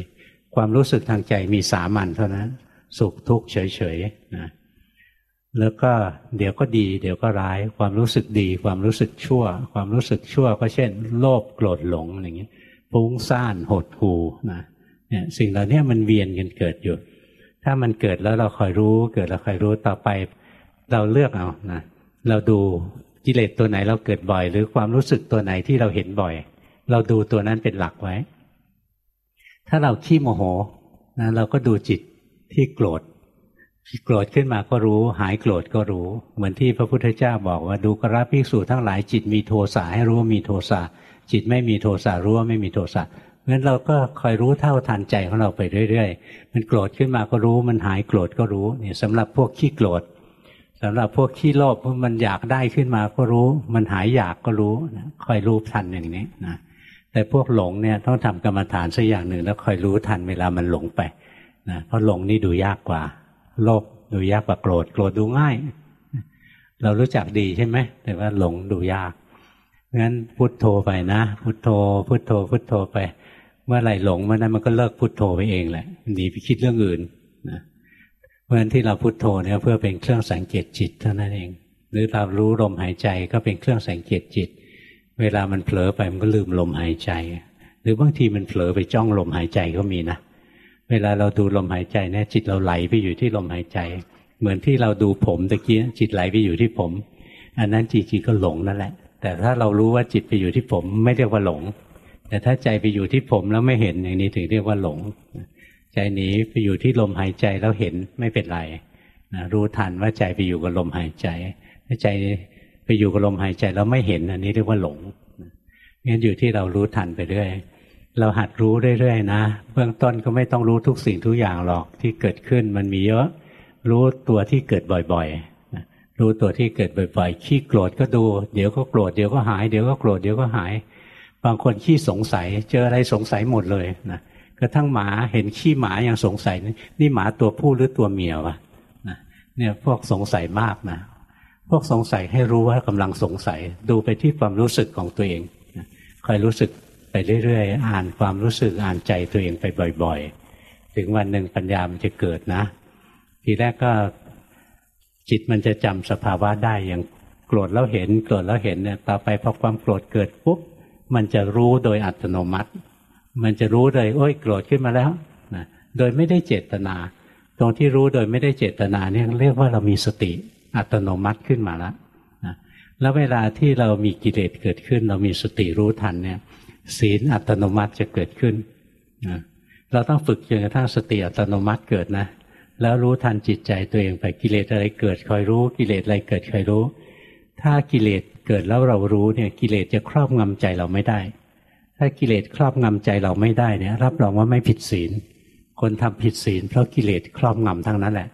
ความรู้สึกทางใจมีสามัญเท่านั้น สุขทุกข์เฉยเฉยนะแล้วก็เดี๋ยวก็ดี เดี๋ยวก็ร้าย ความรู้สึกดี ความรู้สึกชั่ว ความรู้สึกชั่ว ก็เช่น โลภโกรธหลงอะไรเงี้ยฟุ้งซ่านหดหูนะเนี่ยสิ่งเหล่านี้มันเวียนกันเกิดอยู่ ถ้ามันเกิดแล้วเราคอยรู้ เกิดเราคอยรู้ต่อไป เราเลือกเอานะเราดูกิเลสตัวไหนเราเกิดบ่อย หรือความรู้สึกตัวไหนที่เราเห็นบ่อย เราดูตัวนั้นเป็นหลักไว้ ถ้าเราขี้โมโหนะเราก็ดูจิตที่โกรธโกรธขึ้นมาก็รู้ หายโกรธก็รู้ เหมือนที่พระพุทธเจ้าบอกว่าดูกราภิกษุทั้งหลายจิตมีโทสะให้รู้ว่ามีโทสะจิตไม่มีโทสะรู้ว่าไม่มีโทสะ งั้นเราก็คอยรู้เท่าทันใจของเราไปเรื่อยๆ มันโกรธขึ้นมาก็รู้ มันหายโกรธก็รู้เนี่ยสำหรับพวกขี้โกรธสำหรับพวกขี้โลภมันอยากได้ขึ้นมาก็รู้ มันหายอยากก็รู้คอยรู้ทันอย่างนี้นะแต่พวกหลงเนี่ยต้องทำกรรมฐานสักอย่างหนึ่งแล้วคอยรู้ทันเวลามันหลงไปนะเพราะหลงนี่ดูยากกว่า โลภดูยากกว่าโกรธโกรธดูง่าย เรารู้จักดีใช่ไหมแต่ว่าหลงดูยากงั้นพุทโธไปนะ พุทโธ พุทโธ พุทโธไป เมื่อไหร่หลงเมื่อนั้นมันก็เลิกพุทโธไปเองแหละหนีไปคิดเรื่องอื่นนะเพราะฉะนั้นที่เราพุทโธเนี่ยเพื่อเป็นเครื่องสังเกตจิตเท่านั้นเอง หรือเรารู้ลมหายใจก็เป็นเครื่องสังเกตจิต เวลามันเผลอไปมันก็ลืมลมหายใจ หรือบางทีมันเผลอไปจ้องลมหายใจก็มีนะเวลาเราดูลมหายใจเนี่ยจิตเราไหลไปอยู่ที่ลมหายใจ เหมือนที่เราดูผมตะกี้จิตไหลไปอยู่ที่ผม อันนั้นจริงๆก็หลงนั่นแหละ แต่ถ้าเรารู้ว่าจิตไปอยู่ที่ผมไม่เรียกว่าหลง แต่ถ้าใจไปอยู่ที่ผมแล้วไม่เห็นอย่างนี้ถึงเรียกว่าหลง ใจหนีไปอยู่ที่ลมหายใจแล้วเห็นไม่เป็นไรนะรู้ทันว่าใจไปอยู่กับลมหายใจถ้าใจไปอยู่กับลมหายใจแล้วไม่เห็นอันนี้เรียกว่าหลงงั้นอยู่ที่เรารู้ทันไปเรื่อยเราหัดรู้เรื่อยๆนะ เบื้องต้นก็ไม่ต้องรู้ทุกสิ่งทุกอย่างหรอกที่เกิดขึ้นมันมีเยอะ รู้ตัวที่เกิดบ่อยๆ รู้ตัวที่เกิดบ่อยๆ ขี้โกรธก็ดู เดี๋ยวก็โกรธเดี๋ยวก็หาย เดี๋ยวก็โกรธเดี๋ยวก็หาย บางคนขี้สงสัย เจออะไรสงสัยหมดเลยนะกระทั่งหมาเห็นขี้หมายังสงสัยนี่หมาตัวผู้หรือตัวเมียวะนะเนี่ยพวกสงสัยมากนะพวกสงสัยให้รู้ว่ากำลังสงสัย ดูไปที่ความรู้สึกของตัวเองคอยรู้สึกไปเรื่อยๆ อ่านความรู้สึกอ่านใจตัวเองไปบ่อยๆ ถึงวันหนึ่งปัญญามันจะเกิดนะ ทีแรกก็จิตมันจะจำสภาวะได้อย่างโกรธแล้วเห็นโกรธแล้วเห็นเนี่ยต่อไปพอความโกรธเกิดปุ๊บ มันจะรู้โดยอัตโนมัติ มันจะรู้เลยโอ้ยโกรธขึ้นมาแล้วนะโดยไม่ได้เจตนา ตรงที่รู้โดยไม่ได้เจตนาเนี่ยเรียกว่าเรามีสติอัตโนมัติขึ้นมาแล้วนะแล้วเวลาที่เรามีกิเลสเกิดขึ้น เรามีสติรู้ทันเนี่ยศีลอัตโนมัติจะเกิดขึ้นนะเราต้องฝึกจนกระทั่งสติอัตโนมัติเกิดนะแล้วรู้ทันจิตใจตัวเองไปกิเลสอะไรเกิดคอยรู้ กิเลสอะไรเกิดคอยรู้ ถ้ากิเลส เกิดแล้วเรารู้เนี่ยกิเลสจะครอบงำใจเราไม่ได้ ถ้ากิเลสครอบงำใจเราไม่ได้เนี่ย รับรองว่าไม่ผิดศีล คนทำผิดศีล เพราะกิเลสครอบงำทั้งนั้นแหละ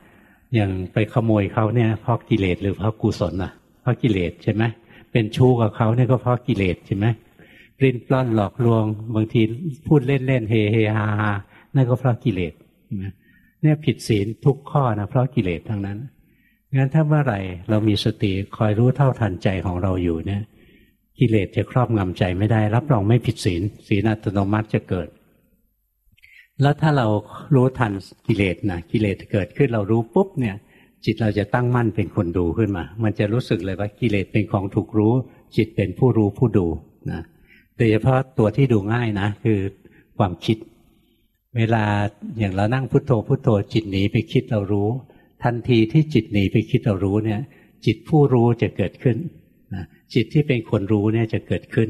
อย่างไปขโมยเขาเนี่ยเพราะกิเลสหรือเพราะกุศลนะเพราะกิเลสใช่ไหมเป็นชู้กับเขาเนี่ยก็เพราะกิเลสใช่ไหมปลิ้นปล้อนหลอกลวง บางทีพูดเล่นเล่นเฮเฮฮาฮานั่นก็เพราะกิเลสเนี่ยผิดศีลทุกข้อนะเพราะกิเลสทั้งนั้น งั้นถ้าเมื่อไหร่เรามีสติคอยรู้เท่าทันใจของเราอยู่เนี่ยกิเลสจะครอบงำใจไม่ได้ รับรองไม่ผิดศีลศีลอัตโนมัติจะเกิด แล้วถ้าเรารู้ทันกิเลสนะกิเลสเกิดขึ้นเรารู้ปุ๊บเนี่ยจิตเราจะตั้งมั่นเป็นคนดูขึ้นมา มันจะรู้สึกเลยว่ากิเลสเป็นของถูกรู้ จิตเป็นผู้รู้ผู้ดูนะโดยเฉพาะตัวที่ดูง่ายนะ คือความคิด เวลาอย่างเรานั่งพุทโธพุทโธจิตหนีไปคิดเรารู้ ทันทีที่จิตหนีไปคิดเรารู้เนี่ย จิตผู้รู้จะเกิดขึ้นนะจิตที่เป็นคนรู้เนี่ยจะเกิดขึ้น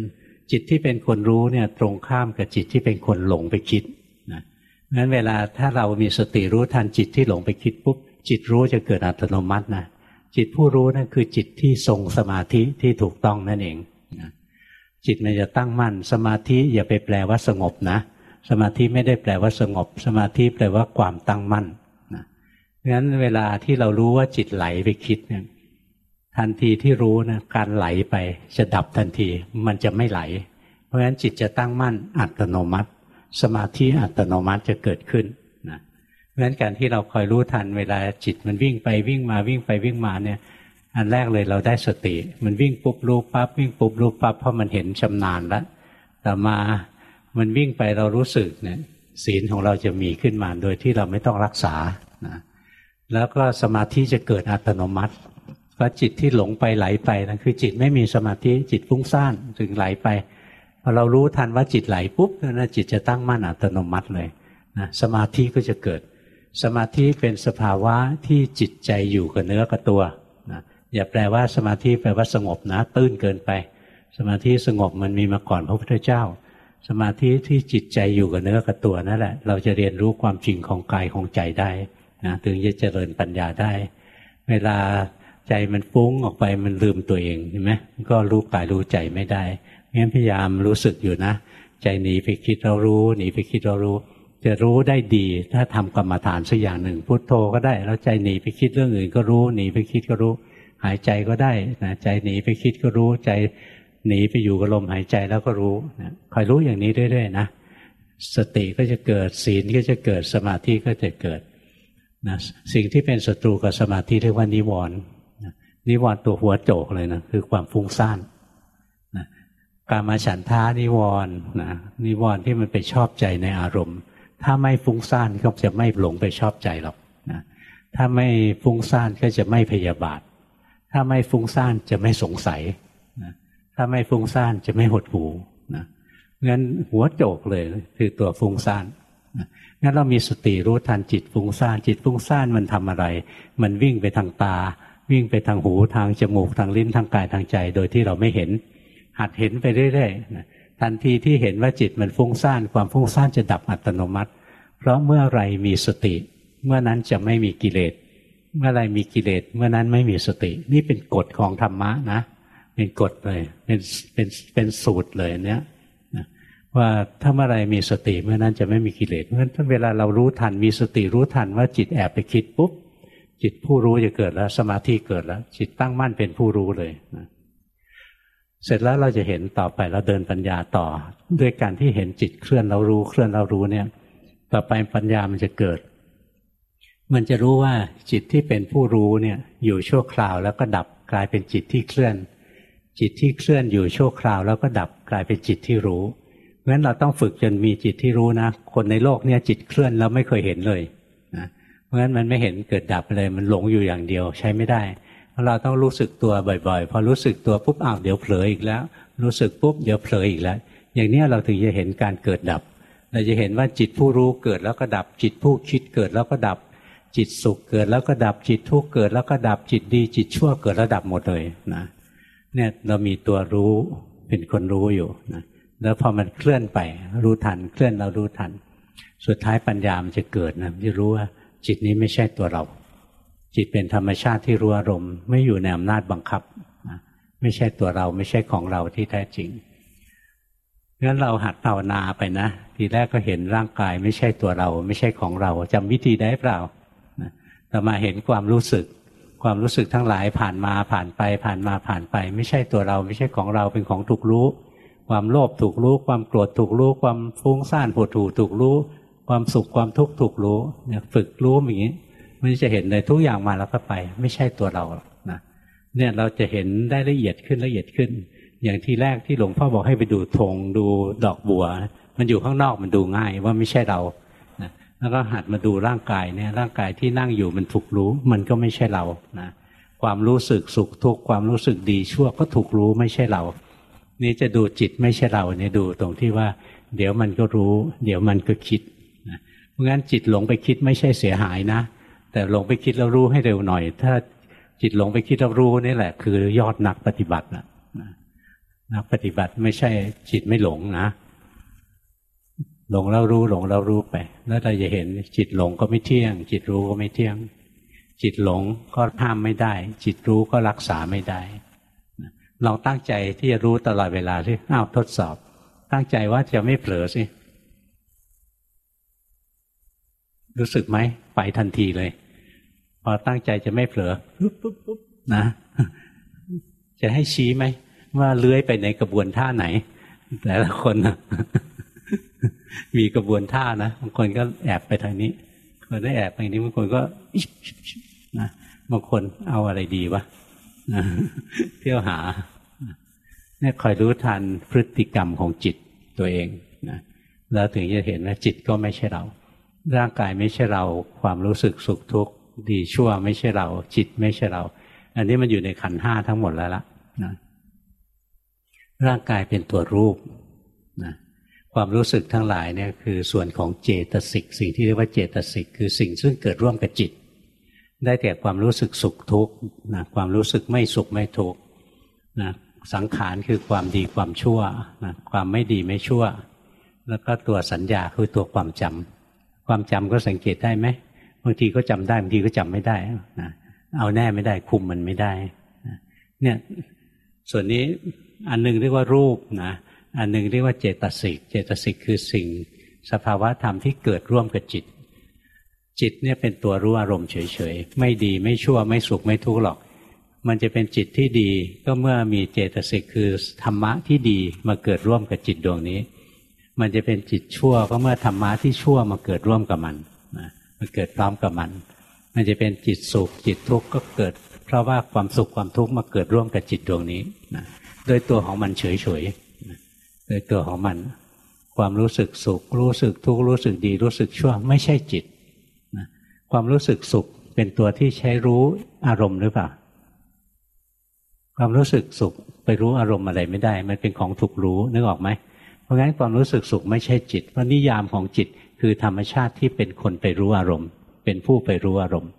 จิตที่เป็นคนรู้เนี่ยตรงข้ามกับจิตที่เป็นคนหลงไปคิดนะงั้นเวลาถ้าเรามีสติรู้ทันจิตที่หลงไปคิดปุ๊บจิตรู้จะเกิดอัตโนมัตินะจิตผู้รู้นั่นคือจิตที่ทรงสมาธิที่ถูกต้องนั่นเองนะจิตมันจะตั้งมั่น สมาธิอย่าไปแปลว่าสงบนะ สมาธิไม่ได้แปลว่าสงบ สมาธิแปลว่าความตั้งมั่น งั้นเวลาที่เรารู้ว่าจิตไหลไปคิดเนี่ยทันทีที่รู้นะการไหลไปจะดับทันทีมันจะไม่ไหล เพราะฉะนั้นจิตจะตั้งมั่นอัตโนมัติ สมาธิอัตโนมัติจะเกิดขึ้นนะเพราะฉะนั้นการที่เราคอยรู้ทันเวลาจิตมันวิ่งไปวิ่งมาวิ่งไปวิ่งมาเนี่ย อันแรกเลยเราได้สติ มันวิ่งปุ๊บรู้ปั๊บวิ่งปุ๊บรู้ปั๊บเพราะมันเห็นชำนาญแล้วแต่มามันวิ่งไปเรารู้สึกเนี่ยศีลของเราจะมีขึ้นมาโดยที่เราไม่ต้องรักษานะ แล้วก็สมาธิจะเกิดอัตโนมัติเพราะจิตที่หลงไปไหลไปนั่นคือจิตไม่มีสมาธิจิตฟุ้งซ่านถึงไหลไปพอเรารู้ทันว่าจิตไหลปุ๊บนะจิตจะตั้งมั่นอัตโนมัติเลยนะสมาธิก็จะเกิด สมาธิเป็นสภาวะที่จิตใจอยู่กับเนื้อกับตัวนะอย่าแปลว่าสมาธิแปลว่าสงบนะตื้นเกินไป สมาธิสงบมันมีมาก่อนพระพุทธเจ้า สมาธิที่จิตใจอยู่กับเนื้อกับตัวนั่นแหละ เราจะเรียนรู้ความจริงของกายของใจได้ นะถึงจะเจริญปัญญาได้ เวลาใจมันฟุ้งออกไปมันลืมตัวเองเห็นไหมก็รู้กายรู้ใจไม่ได้งั้นพยายามรู้สึกอยู่นะ ใจหนีไปคิดเรารู้หนีไปคิดเรารู้ จะรู้ได้ดี ถ้าทำกรรมฐานสักอย่างหนึ่งพุโทโธก็ได้ แล้วใจหนีไปคิดเรื่องอื่นก็รู้หนีไปคิดก็รู้ หายใจก็ได้นะใจหนีไปคิดก็รู้ใจหนีไปอยู่กับลมหายใจแล้วก็รู้นะคอยรู้อย่างนี้เรื่อยๆนะสติก็จะเกิดศีลก็จะเกิดสมาธิก็จะเกิด นะสิ่งที่เป็นศัตรูกับสมาธิเรียกว่านิวรณ์นิวรณ์ตัวหัวโจกเลยนะคือความฟุ้งซ่านการมาฉันทานิวรณ์นะนิวรณ์ที่มันไปชอบใจในอารมณ์ ถ้าไม่ฟุ้งซ่านก็จะไม่หลงไปชอบใจหรอกนะถ้าไม่ฟุ้งซ่านก็จะไม่พยาบาท ถ้าไม่ฟุ้งซ่านจะไม่สงสัยนะถ้าไม่ฟุ้งซ่านจะไม่หดหูนะงั้นหัวโจกเลยคือตัวฟุ้งซ่าน งั้นเรามีสติรู้ทันจิตฟุ้งซ่านจิตฟุ้งซ่านมันทำอะไร มันวิ่งไปทางตา วิ่งไปทางหูทางจมูกทางลิ้นทางกายทางใจ โดยที่เราไม่เห็น หัดเห็นไปเรื่อยๆทันทีที่เห็นว่าจิตมันฟุ้งซ่านความฟุ้งซ่านจะดับอัตโนมัติ เพราะเมื่อไรมีสติ เมื่อนั้นจะไม่มีกิเลสเมื่อไรมีกิเลสเมื่อนั้นไม่มีสติ นี่เป็นกฎของธรรมะนะ เป็นกฎเลยเป็นเป็นเป็นสูตรเลยเนี้ย ว่าถ้าเมื่อไรมีสติเมื่อนั้นจะไม่มีกิเลสเพราะฉะนั้นเวลาเรารู้ทันมีสติรู้ทันว่าจิตแอบไปคิดปุ๊บจิตผู้รู้จะเกิดแล้ว สมาธิเกิดแล้ว จิตตั้งมั่นเป็นผู้รู้เลยนะเสร็จแล้วเราจะเห็นต่อไปเราเดินปัญญาต่อ ด้วยการที่เห็นจิตเคลื่อนเรารู้เคลื่อนเรารู้เนี่ย ต่อไปปัญญามันจะเกิด มันจะรู้ว่าจิตที่เป็นผู้รู้เนี่ย อยู่ชั่วคราวแล้วก็ดับกลายเป็นจิตที่เคลื่อน จิตที่เคลื่อนอยู่ชั่วคราวแล้วก็ดับกลายเป็นจิตที่รู้ เพราะฉะนั้นเราต้องฝึกจนมีจิตที่รู้นะ คนในโลกเนี่ยจิตเคลื่อนแล้วไม่เคยเห็นเลยนะเพราะฉะนั้นมันไม่เห็นเกิดดับเลย มันหลงอยู่อย่างเดียวใช้ไม่ได้เราต้องรู้สึกตัวบ่อยๆ พอรู้สึกตัวปุ๊บอ้าวเดี๋ยวเผลออีกแล้ว รู้สึกปุ๊บเดี๋ยวเผลออีกแล้ว อย่างนี้เราถึงจะเห็นการเกิดดับ เราจะเห็นว่าจิตผู้รู้เกิดแล้วก็ดับ จิตผู้คิดเกิดแล้วก็ดับ จิตสุขเกิดแล้วก็ดับ จิตทุกข์เกิดแล้วก็ดับ จิตดี จิตชั่วเกิดแล้วดับหมดเลยนะ เนี่ยเรามีตัวรู้เป็นคนรู้อยู่นะ แล้วพอมันเคลื่อนไป รู้ทัน เคลื่อนเรารู้ทัน สุดท้ายปัญญามันจะเกิดนะจะรู้ว่า จิตนี้ไม่ใช่ตัวเรา จิตเป็นธรรมชาติที่รู้อารมณ์ ไม่อยู่ในอำนาจบังคับไม่ใช่ตัวเราไม่ใช่ของเราที่แท้จริงงั้นเราหัดภาวนาไปนะทีแรกก็เห็นร่างกายไม่ใช่ตัวเรา ไม่ใช่ของเราจำวิธีได้เปล่าแต่มาเห็นความรู้สึก ความรู้สึกทั้งหลายผ่านมาผ่านไปผ่านมาผ่านไป ไม่ใช่ตัวเรา ไม่ใช่ของเราเป็นของถูกรู้ ความโลภถูกรู้ ความโกรธถูกรู้ ความฟุ้งซ่านปวดถูถูกรู้ ความสุขความทุกข์ถูกรู้เนี่ยฝึกรู้อย่างนี้มันจะเห็นเลยทุกอย่างมาแล้วก็ไป ไม่ใช่ตัวเรานะเนี่ยเราจะเห็นได้ละเอียดขึ้นละเอียดขึ้น อย่างที่แรกที่หลวงพ่อบอกให้ไปดูธงดูดอกบัว มันอยู่ข้างนอกมันดูง่ายว่าไม่ใช่เรานะแล้วก็หัดมาดูร่างกายเนี่ยร่างกายที่นั่งอยู่มันถูกรู้ มันก็ไม่ใช่เรานะความรู้สึกสุขทุกข์ความรู้สึกดีชั่วก็ถูกรู้ไม่ใช่เรา นี่จะดูจิตไม่ใช่เราเนี่ยดูตรงที่ว่า เดี๋ยวมันก็รู้ เดี๋ยวมันก็คิดนะเพราะงั้นจิตหลงไปคิดไม่ใช่เสียหายนะ แต่หลงไปคิดแล้วรู้ให้เร็วหน่อย ถ้าจิตหลงไปคิดแล้วรู้นี่แหละ คือยอดนักปฏิบัตินะนักปฏิบัติไม่ใช่จิตไม่หลงนะหลงแล้วรู้หลงแล้วรู้ไป แล้วเราจะเห็นจิตหลงก็ไม่เที่ยง จิตรู้ก็ไม่เที่ยง จิตหลงก็ห้ามไม่ได้ จิตรู้ก็รักษาไม่ได้ ลองตั้งใจที่จะรู้ตลอดเวลาที่อ้าวทดสอบ ตั้งใจว่าจะไม่เผลอสิรู้สึกไหมไปทันทีเลย พอตั้งใจจะไม่เผลอปุ๊บปุ๊บปุ๊บนะ จะให้ชี้ไหมว่าเลื้อยไปในกระบวนท่าไหน แต่ละคนมีกระบวนท่านะบางคนก็แอบไปทางนี้คนได้แอบไปนี้บางคนก็นะบางคนเอาอะไรดีวะเที่ยวหา เนี่ยคอยรู้ทันพฤติกรรมของจิตตัวเองนะแล้วถึงจะเห็นว่าจิตก็ไม่ใช่เรา ร่างกายไม่ใช่เรา ความรู้สึกสุขทุกข์ดีชั่วไม่ใช่เรา จิตไม่ใช่เรา อันนี้มันอยู่ในขันห้าทั้งหมดแล้วล่ะนะร่างกายเป็นตัวรูปนะความรู้สึกทั้งหลายเนี่ยคือส่วนของเจตสิก สิ่งที่เรียกว่าเจตสิก คือสิ่งซึ่งเกิดร่วมกับจิต ได้แต่ความรู้สึกสุขทุกข์นะความรู้สึกไม่สุขไม่ทุกข์นะ สังขารคือความดีความชั่วนะความไม่ดีไม่ชั่ว แล้วก็ตัวสัญญาคือตัวความจำความจำก็สังเกตได้ไหมบางทีก็จำได้บางทีก็จำไม่ได้นะเอาแน่ไม่ได้คุมมันไม่ได้นะเนี่ยส่วนนี้อันนึงเรียกว่ารูปนะอันนึงเรียกว่าเจตสิก เจตสิกคือสิ่งสภาวะธรรมที่เกิดร่วมกับจิต จิตเนี่ยเป็นตัวรู้อารมณ์เฉยๆ ไม่ดีไม่ชั่วไม่สุขไม่ทุกข์หรอก มันจะเป็นจิตที่ดีก็เมื่อมีเจตสิกคือธรรมะที่ดีมาเกิดร่วมกับจิตดวงนี้ มันจะเป็นจิตชั่วก็เมื่อธรรมะที่ชั่วมาเกิดร่วมกับมันนะมันเกิดพร้อมกับมัน มันจะเป็นจิตสุขจิตทุกข์ก็เกิด เพราะว่าความสุขความทุกข์มาเกิดร่วมกับจิตดวงนี้นะโดยตัวของมันเฉยๆโดยตัวของมัน ความรู้สึกสุข รู้สึกทุกข์รู้สึกดีรู้สึกชั่วไม่ใช่จิตนะความรู้สึกสุขเป็นตัวที่ใช้รู้อารมณ์หรือเปล่า ความรู้สึกสุขไปรู้อารมณ์อะไรไม่ได้ มันเป็นของถูกรู้นึกออกไหม เพราะงั้นความรู้สึกสุขไม่ใช่จิตเพราะนิยามของจิตคือธรรมชาติที่เป็นคนไปรู้อารมณ์ เป็นผู้ไปรู้อารมณ์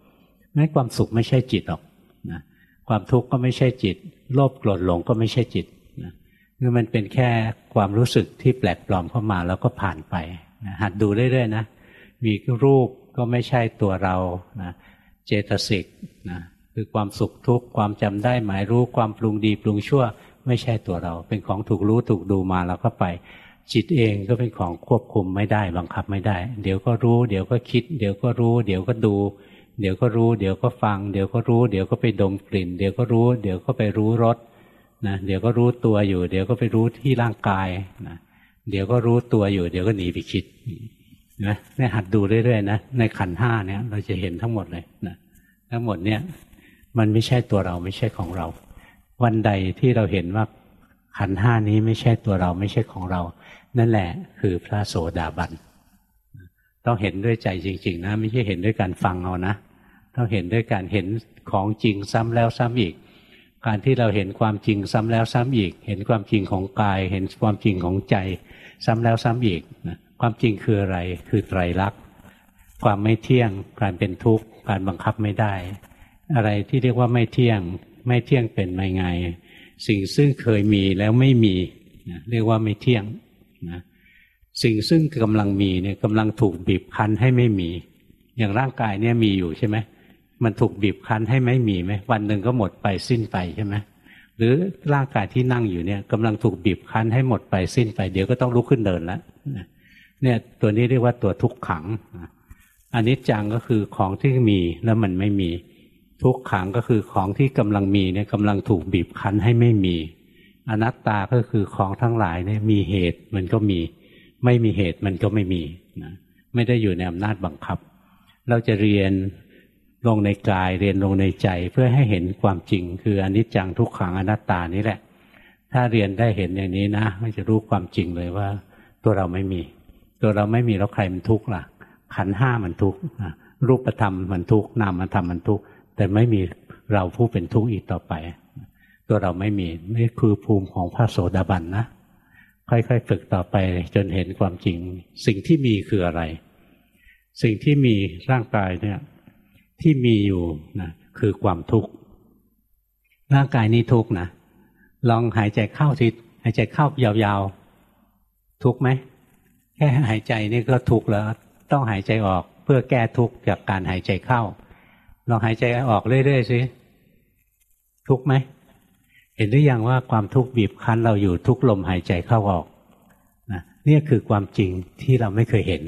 ไม่ความสุขไม่ใช่จิตหรอกนะความทุกข์ก็ไม่ใช่จิต โลภโกรธหลงก็ไม่ใช่จิตนะคือมันเป็นแค่ความรู้สึกที่แปลกปลอมเข้ามาแล้วก็ผ่านไปนะหัดดูเรื่อยๆนะมีรูปก็ไม่ใช่ตัวเรานะเจตสิกนะ คือความสุขทุกข์ความจำได้หมายรู้ความปรุงดีปรุงชั่ว ไม่ใช่ตัวเรา เป็นของถูกรู้ถูกดูมาแล้วก็ไป จิตเองก็เป็นของควบคุมไม่ได้บังคับไม่ได้ เดี๋ยวก็รู้ เดี๋ยวก็คิด เดี๋ยวก็รู้ เดี๋ยวก็ดู เดี๋ยวก็รู้ เดี๋ยวก็ฟัง เดี๋ยวก็รู้ เดี๋ยวก็ไปดมกลิ่น เดี๋ยวก็รู้ เดี๋ยวก็ไปรู้รสนะเดี๋ยวก็รู้ตัวอยู่ เดี๋ยวก็ไปรู้ที่ร่างกายนะเดี๋ยวก็รู้ตัวอยู่ เดี๋ยวก็หนีไปคิดนะนี่หัดดูเรื่อยๆนะในขันห้าเนี่ยเราจะเห็นทั้งหมดเลยนะทั้งหมดเนี่ย มันไม่ใช่ตัวเราไม่ใช่ของเรา วันใดที่เราเห็นว่าขันห้านี้ไม่ใช่ตัวเราไม่ใช่ของเรา นั่นแหละคือพระโสดาบันต้องเห็นด้วยใจจริง ๆ นะ ไม่ใช่เห็นด้วยการฟังเอานะต้องเห็นด้วยการเห็นของจริงซ้ำแล้วซ้ำอีก การที่เราเห็นความจริงซ้ำแล้วซ้ำอีก เห็นความจริงของกาย เห็นความจริงของใจ ซ้ำแล้วซ้ำอีกนะความจริงคืออะไรคือไตรลักษณ์ความไม่เที่ยงการเป็นทุกข์การบังคับไม่ได้ อะไรที่เรียกว่าไม่เที่ยง ไม่เที่ยงเป็นไม่ไง สิ่งซึ่งเคยมีแล้วไม่มีนะเรียกว่าไม่เที่ยงนะสิ่งซึ่งกำลังมีเนี่ยกำลังถูกบีบคั้นให้ไม่มี อย่างร่างกายเนี่ยมีอยู่ใช่ไหมมันถูกบีบคั้นให้ไม่มีไหมวันหนึ่งก็หมดไปสิ้นไปใช่ไหมหรือร่างกายที่นั่งอยู่เนี่ยกำลังถูกบีบคั้นให้หมดไปสิ้นไป เดี๋ยวก็ต้องลุกขึ้นเดินแล้วเนี่ยตัวนี้เรียกว่าตัวทุกขังอันนี้จังก็คือของที่มีแล้วมันไม่มี ทุกขังก็คือของที่กำลังมีเนี่ยกำลังถูกบีบคั้นให้ไม่มี อนัตตาก็คือของทั้งหลายเนี่ยมีเหตุมันก็มี ไม่มีเหตุมันก็ไม่มีนะไม่ได้อยู่ในอำนาจบังคับ เราจะเรียนลงในกายเรียนลงในใจเพื่อให้เห็นความจริง คืออนิจจังทุกขังอนัตตานี่แหละ ถ้าเรียนได้เห็นอย่างนี้นะมันจะรู้ความจริงเลยว่า ตัวเราไม่มี ตัวเราไม่มีแล้วใครมันทุกข์ล่ะ ขันห้ามันทุกข์รูปธรรมมันทุกข์นามธรรมมันทุกข์ แต่ไม่มีเราผู้เป็นทุกข์อีกต่อไป ตัวเราไม่มีนี่คือภูมิของพระโสดาบันนะค่อยๆฝึกต่อไปจนเห็นความจริง สิ่งที่มีคืออะไร สิ่งที่มีร่างกายเนี่ยที่มีอยู่นะคือความทุกข์ร่างกายนี้ทุกข์นะลองหายใจเข้าทีหายใจเข้ายาวๆ ทุกข์ไหมแค่หายใจนี่ก็ทุกข์แล้ว ต้องหายใจออกเพื่อแก้ทุกข์จากการหายใจเข้า ลองหายใจออกเรื่อยๆสิทุกไหมเห็นหรือยังว่าความทุกข์บีบคั้นเราอยู่ทุกลมหายใจเข้าออกนะนี่คือความจริงที่เราไม่เคยเห็น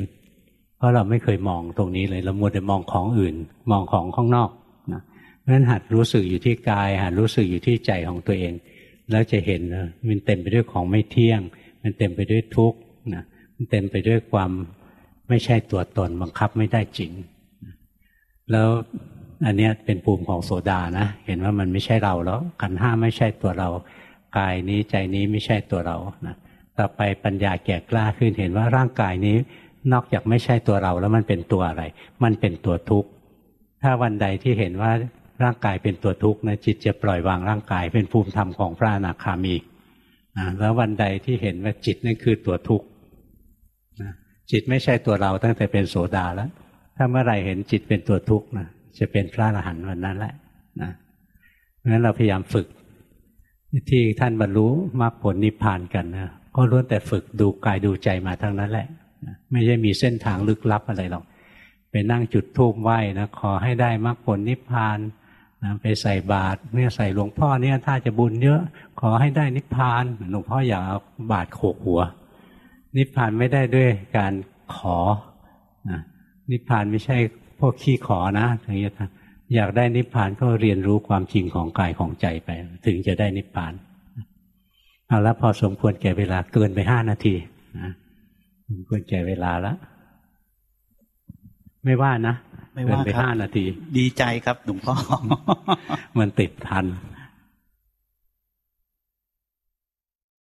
เพราะเราไม่เคยมองตรงนี้เลยเรามัวแต่มองของอื่น มองของข้างนอกนะเพราะฉะนั้นหัดรู้สึกอยู่ที่กาย หัดรู้สึกอยู่ที่ใจของตัวเอง แล้วจะเห็นมันเต็มไปด้วยของไม่เที่ยง มันเต็มไปด้วยทุกข์นะมันเต็มไปด้วยความไม่ใช่ตัวตนบังคับไม่ได้จริง แล้ว อันนี้เป็นภูมิของโสดานะ เห็นว่ามันไม่ใช่เราแล้วขันห้าไม่ใช่ตัวเรา กายนี้ใจนี้ไม่ใช่ตัวเรานะต่อไปปัญญาแก่กล้าขึ้นเห็นว่าร่างกายนี้ นอกจากไม่ใช่ตัวเราแล้วมันเป็นตัวอะไร มันเป็นตัวทุกข์ถ้าวันใดที่เห็นว่าร่างกายเป็นตัวทุกข์นะจิตจะปล่อยวางร่างกาย เป็นภูมิธรรมของพระอนาคามีนะแล้ววันใดที่เห็นว่าจิตนั่นคือตัวทุกข์นะจิตไม่ใช่ตัวเราตั้งแต่เป็นโสดาแล้ว ถ้าเมื่อไรเห็นจิตเป็นตัวทุกข์นะ จะเป็นพระอรหันต์วันนั้นแหละนะงั้นเราพยายามฝึก ที่ท่านบรรลุมรรคผลนิพพานกันนะก็ล้วนแต่ฝึกดูกายดูใจมาทั้งนั้นแหละ ไม่ใช่มีเส้นทางลึกลับอะไรหรอกไปนั่งจุดทูบไหว้นะขอให้ได้มรรคผลนิพพานนะไปใส่บาตรเนี่ยใส่หลวงพ่อเนี่ยถ้าจะบุญเยอะ ขอให้ได้นิพพานหลวงพ่ออย่าเอาบาตรโขกหัว นิพพานไม่ได้ด้วยการขอนะนิพพานไม่ใช่ พวกขี้ขอนะถึงจะอยากได้นิพพานก็เรียนรู้ความจริงของกายของใจไป ถึงจะได้นิพพานเอาละพอสมควรแก่เวลาเกินไปห้านาทีนะสมควรแก่เวลาแล้วไม่ว่านะไม่ว่าไปห้านาที ดีใจครับหลวงพ่อมันติดทัน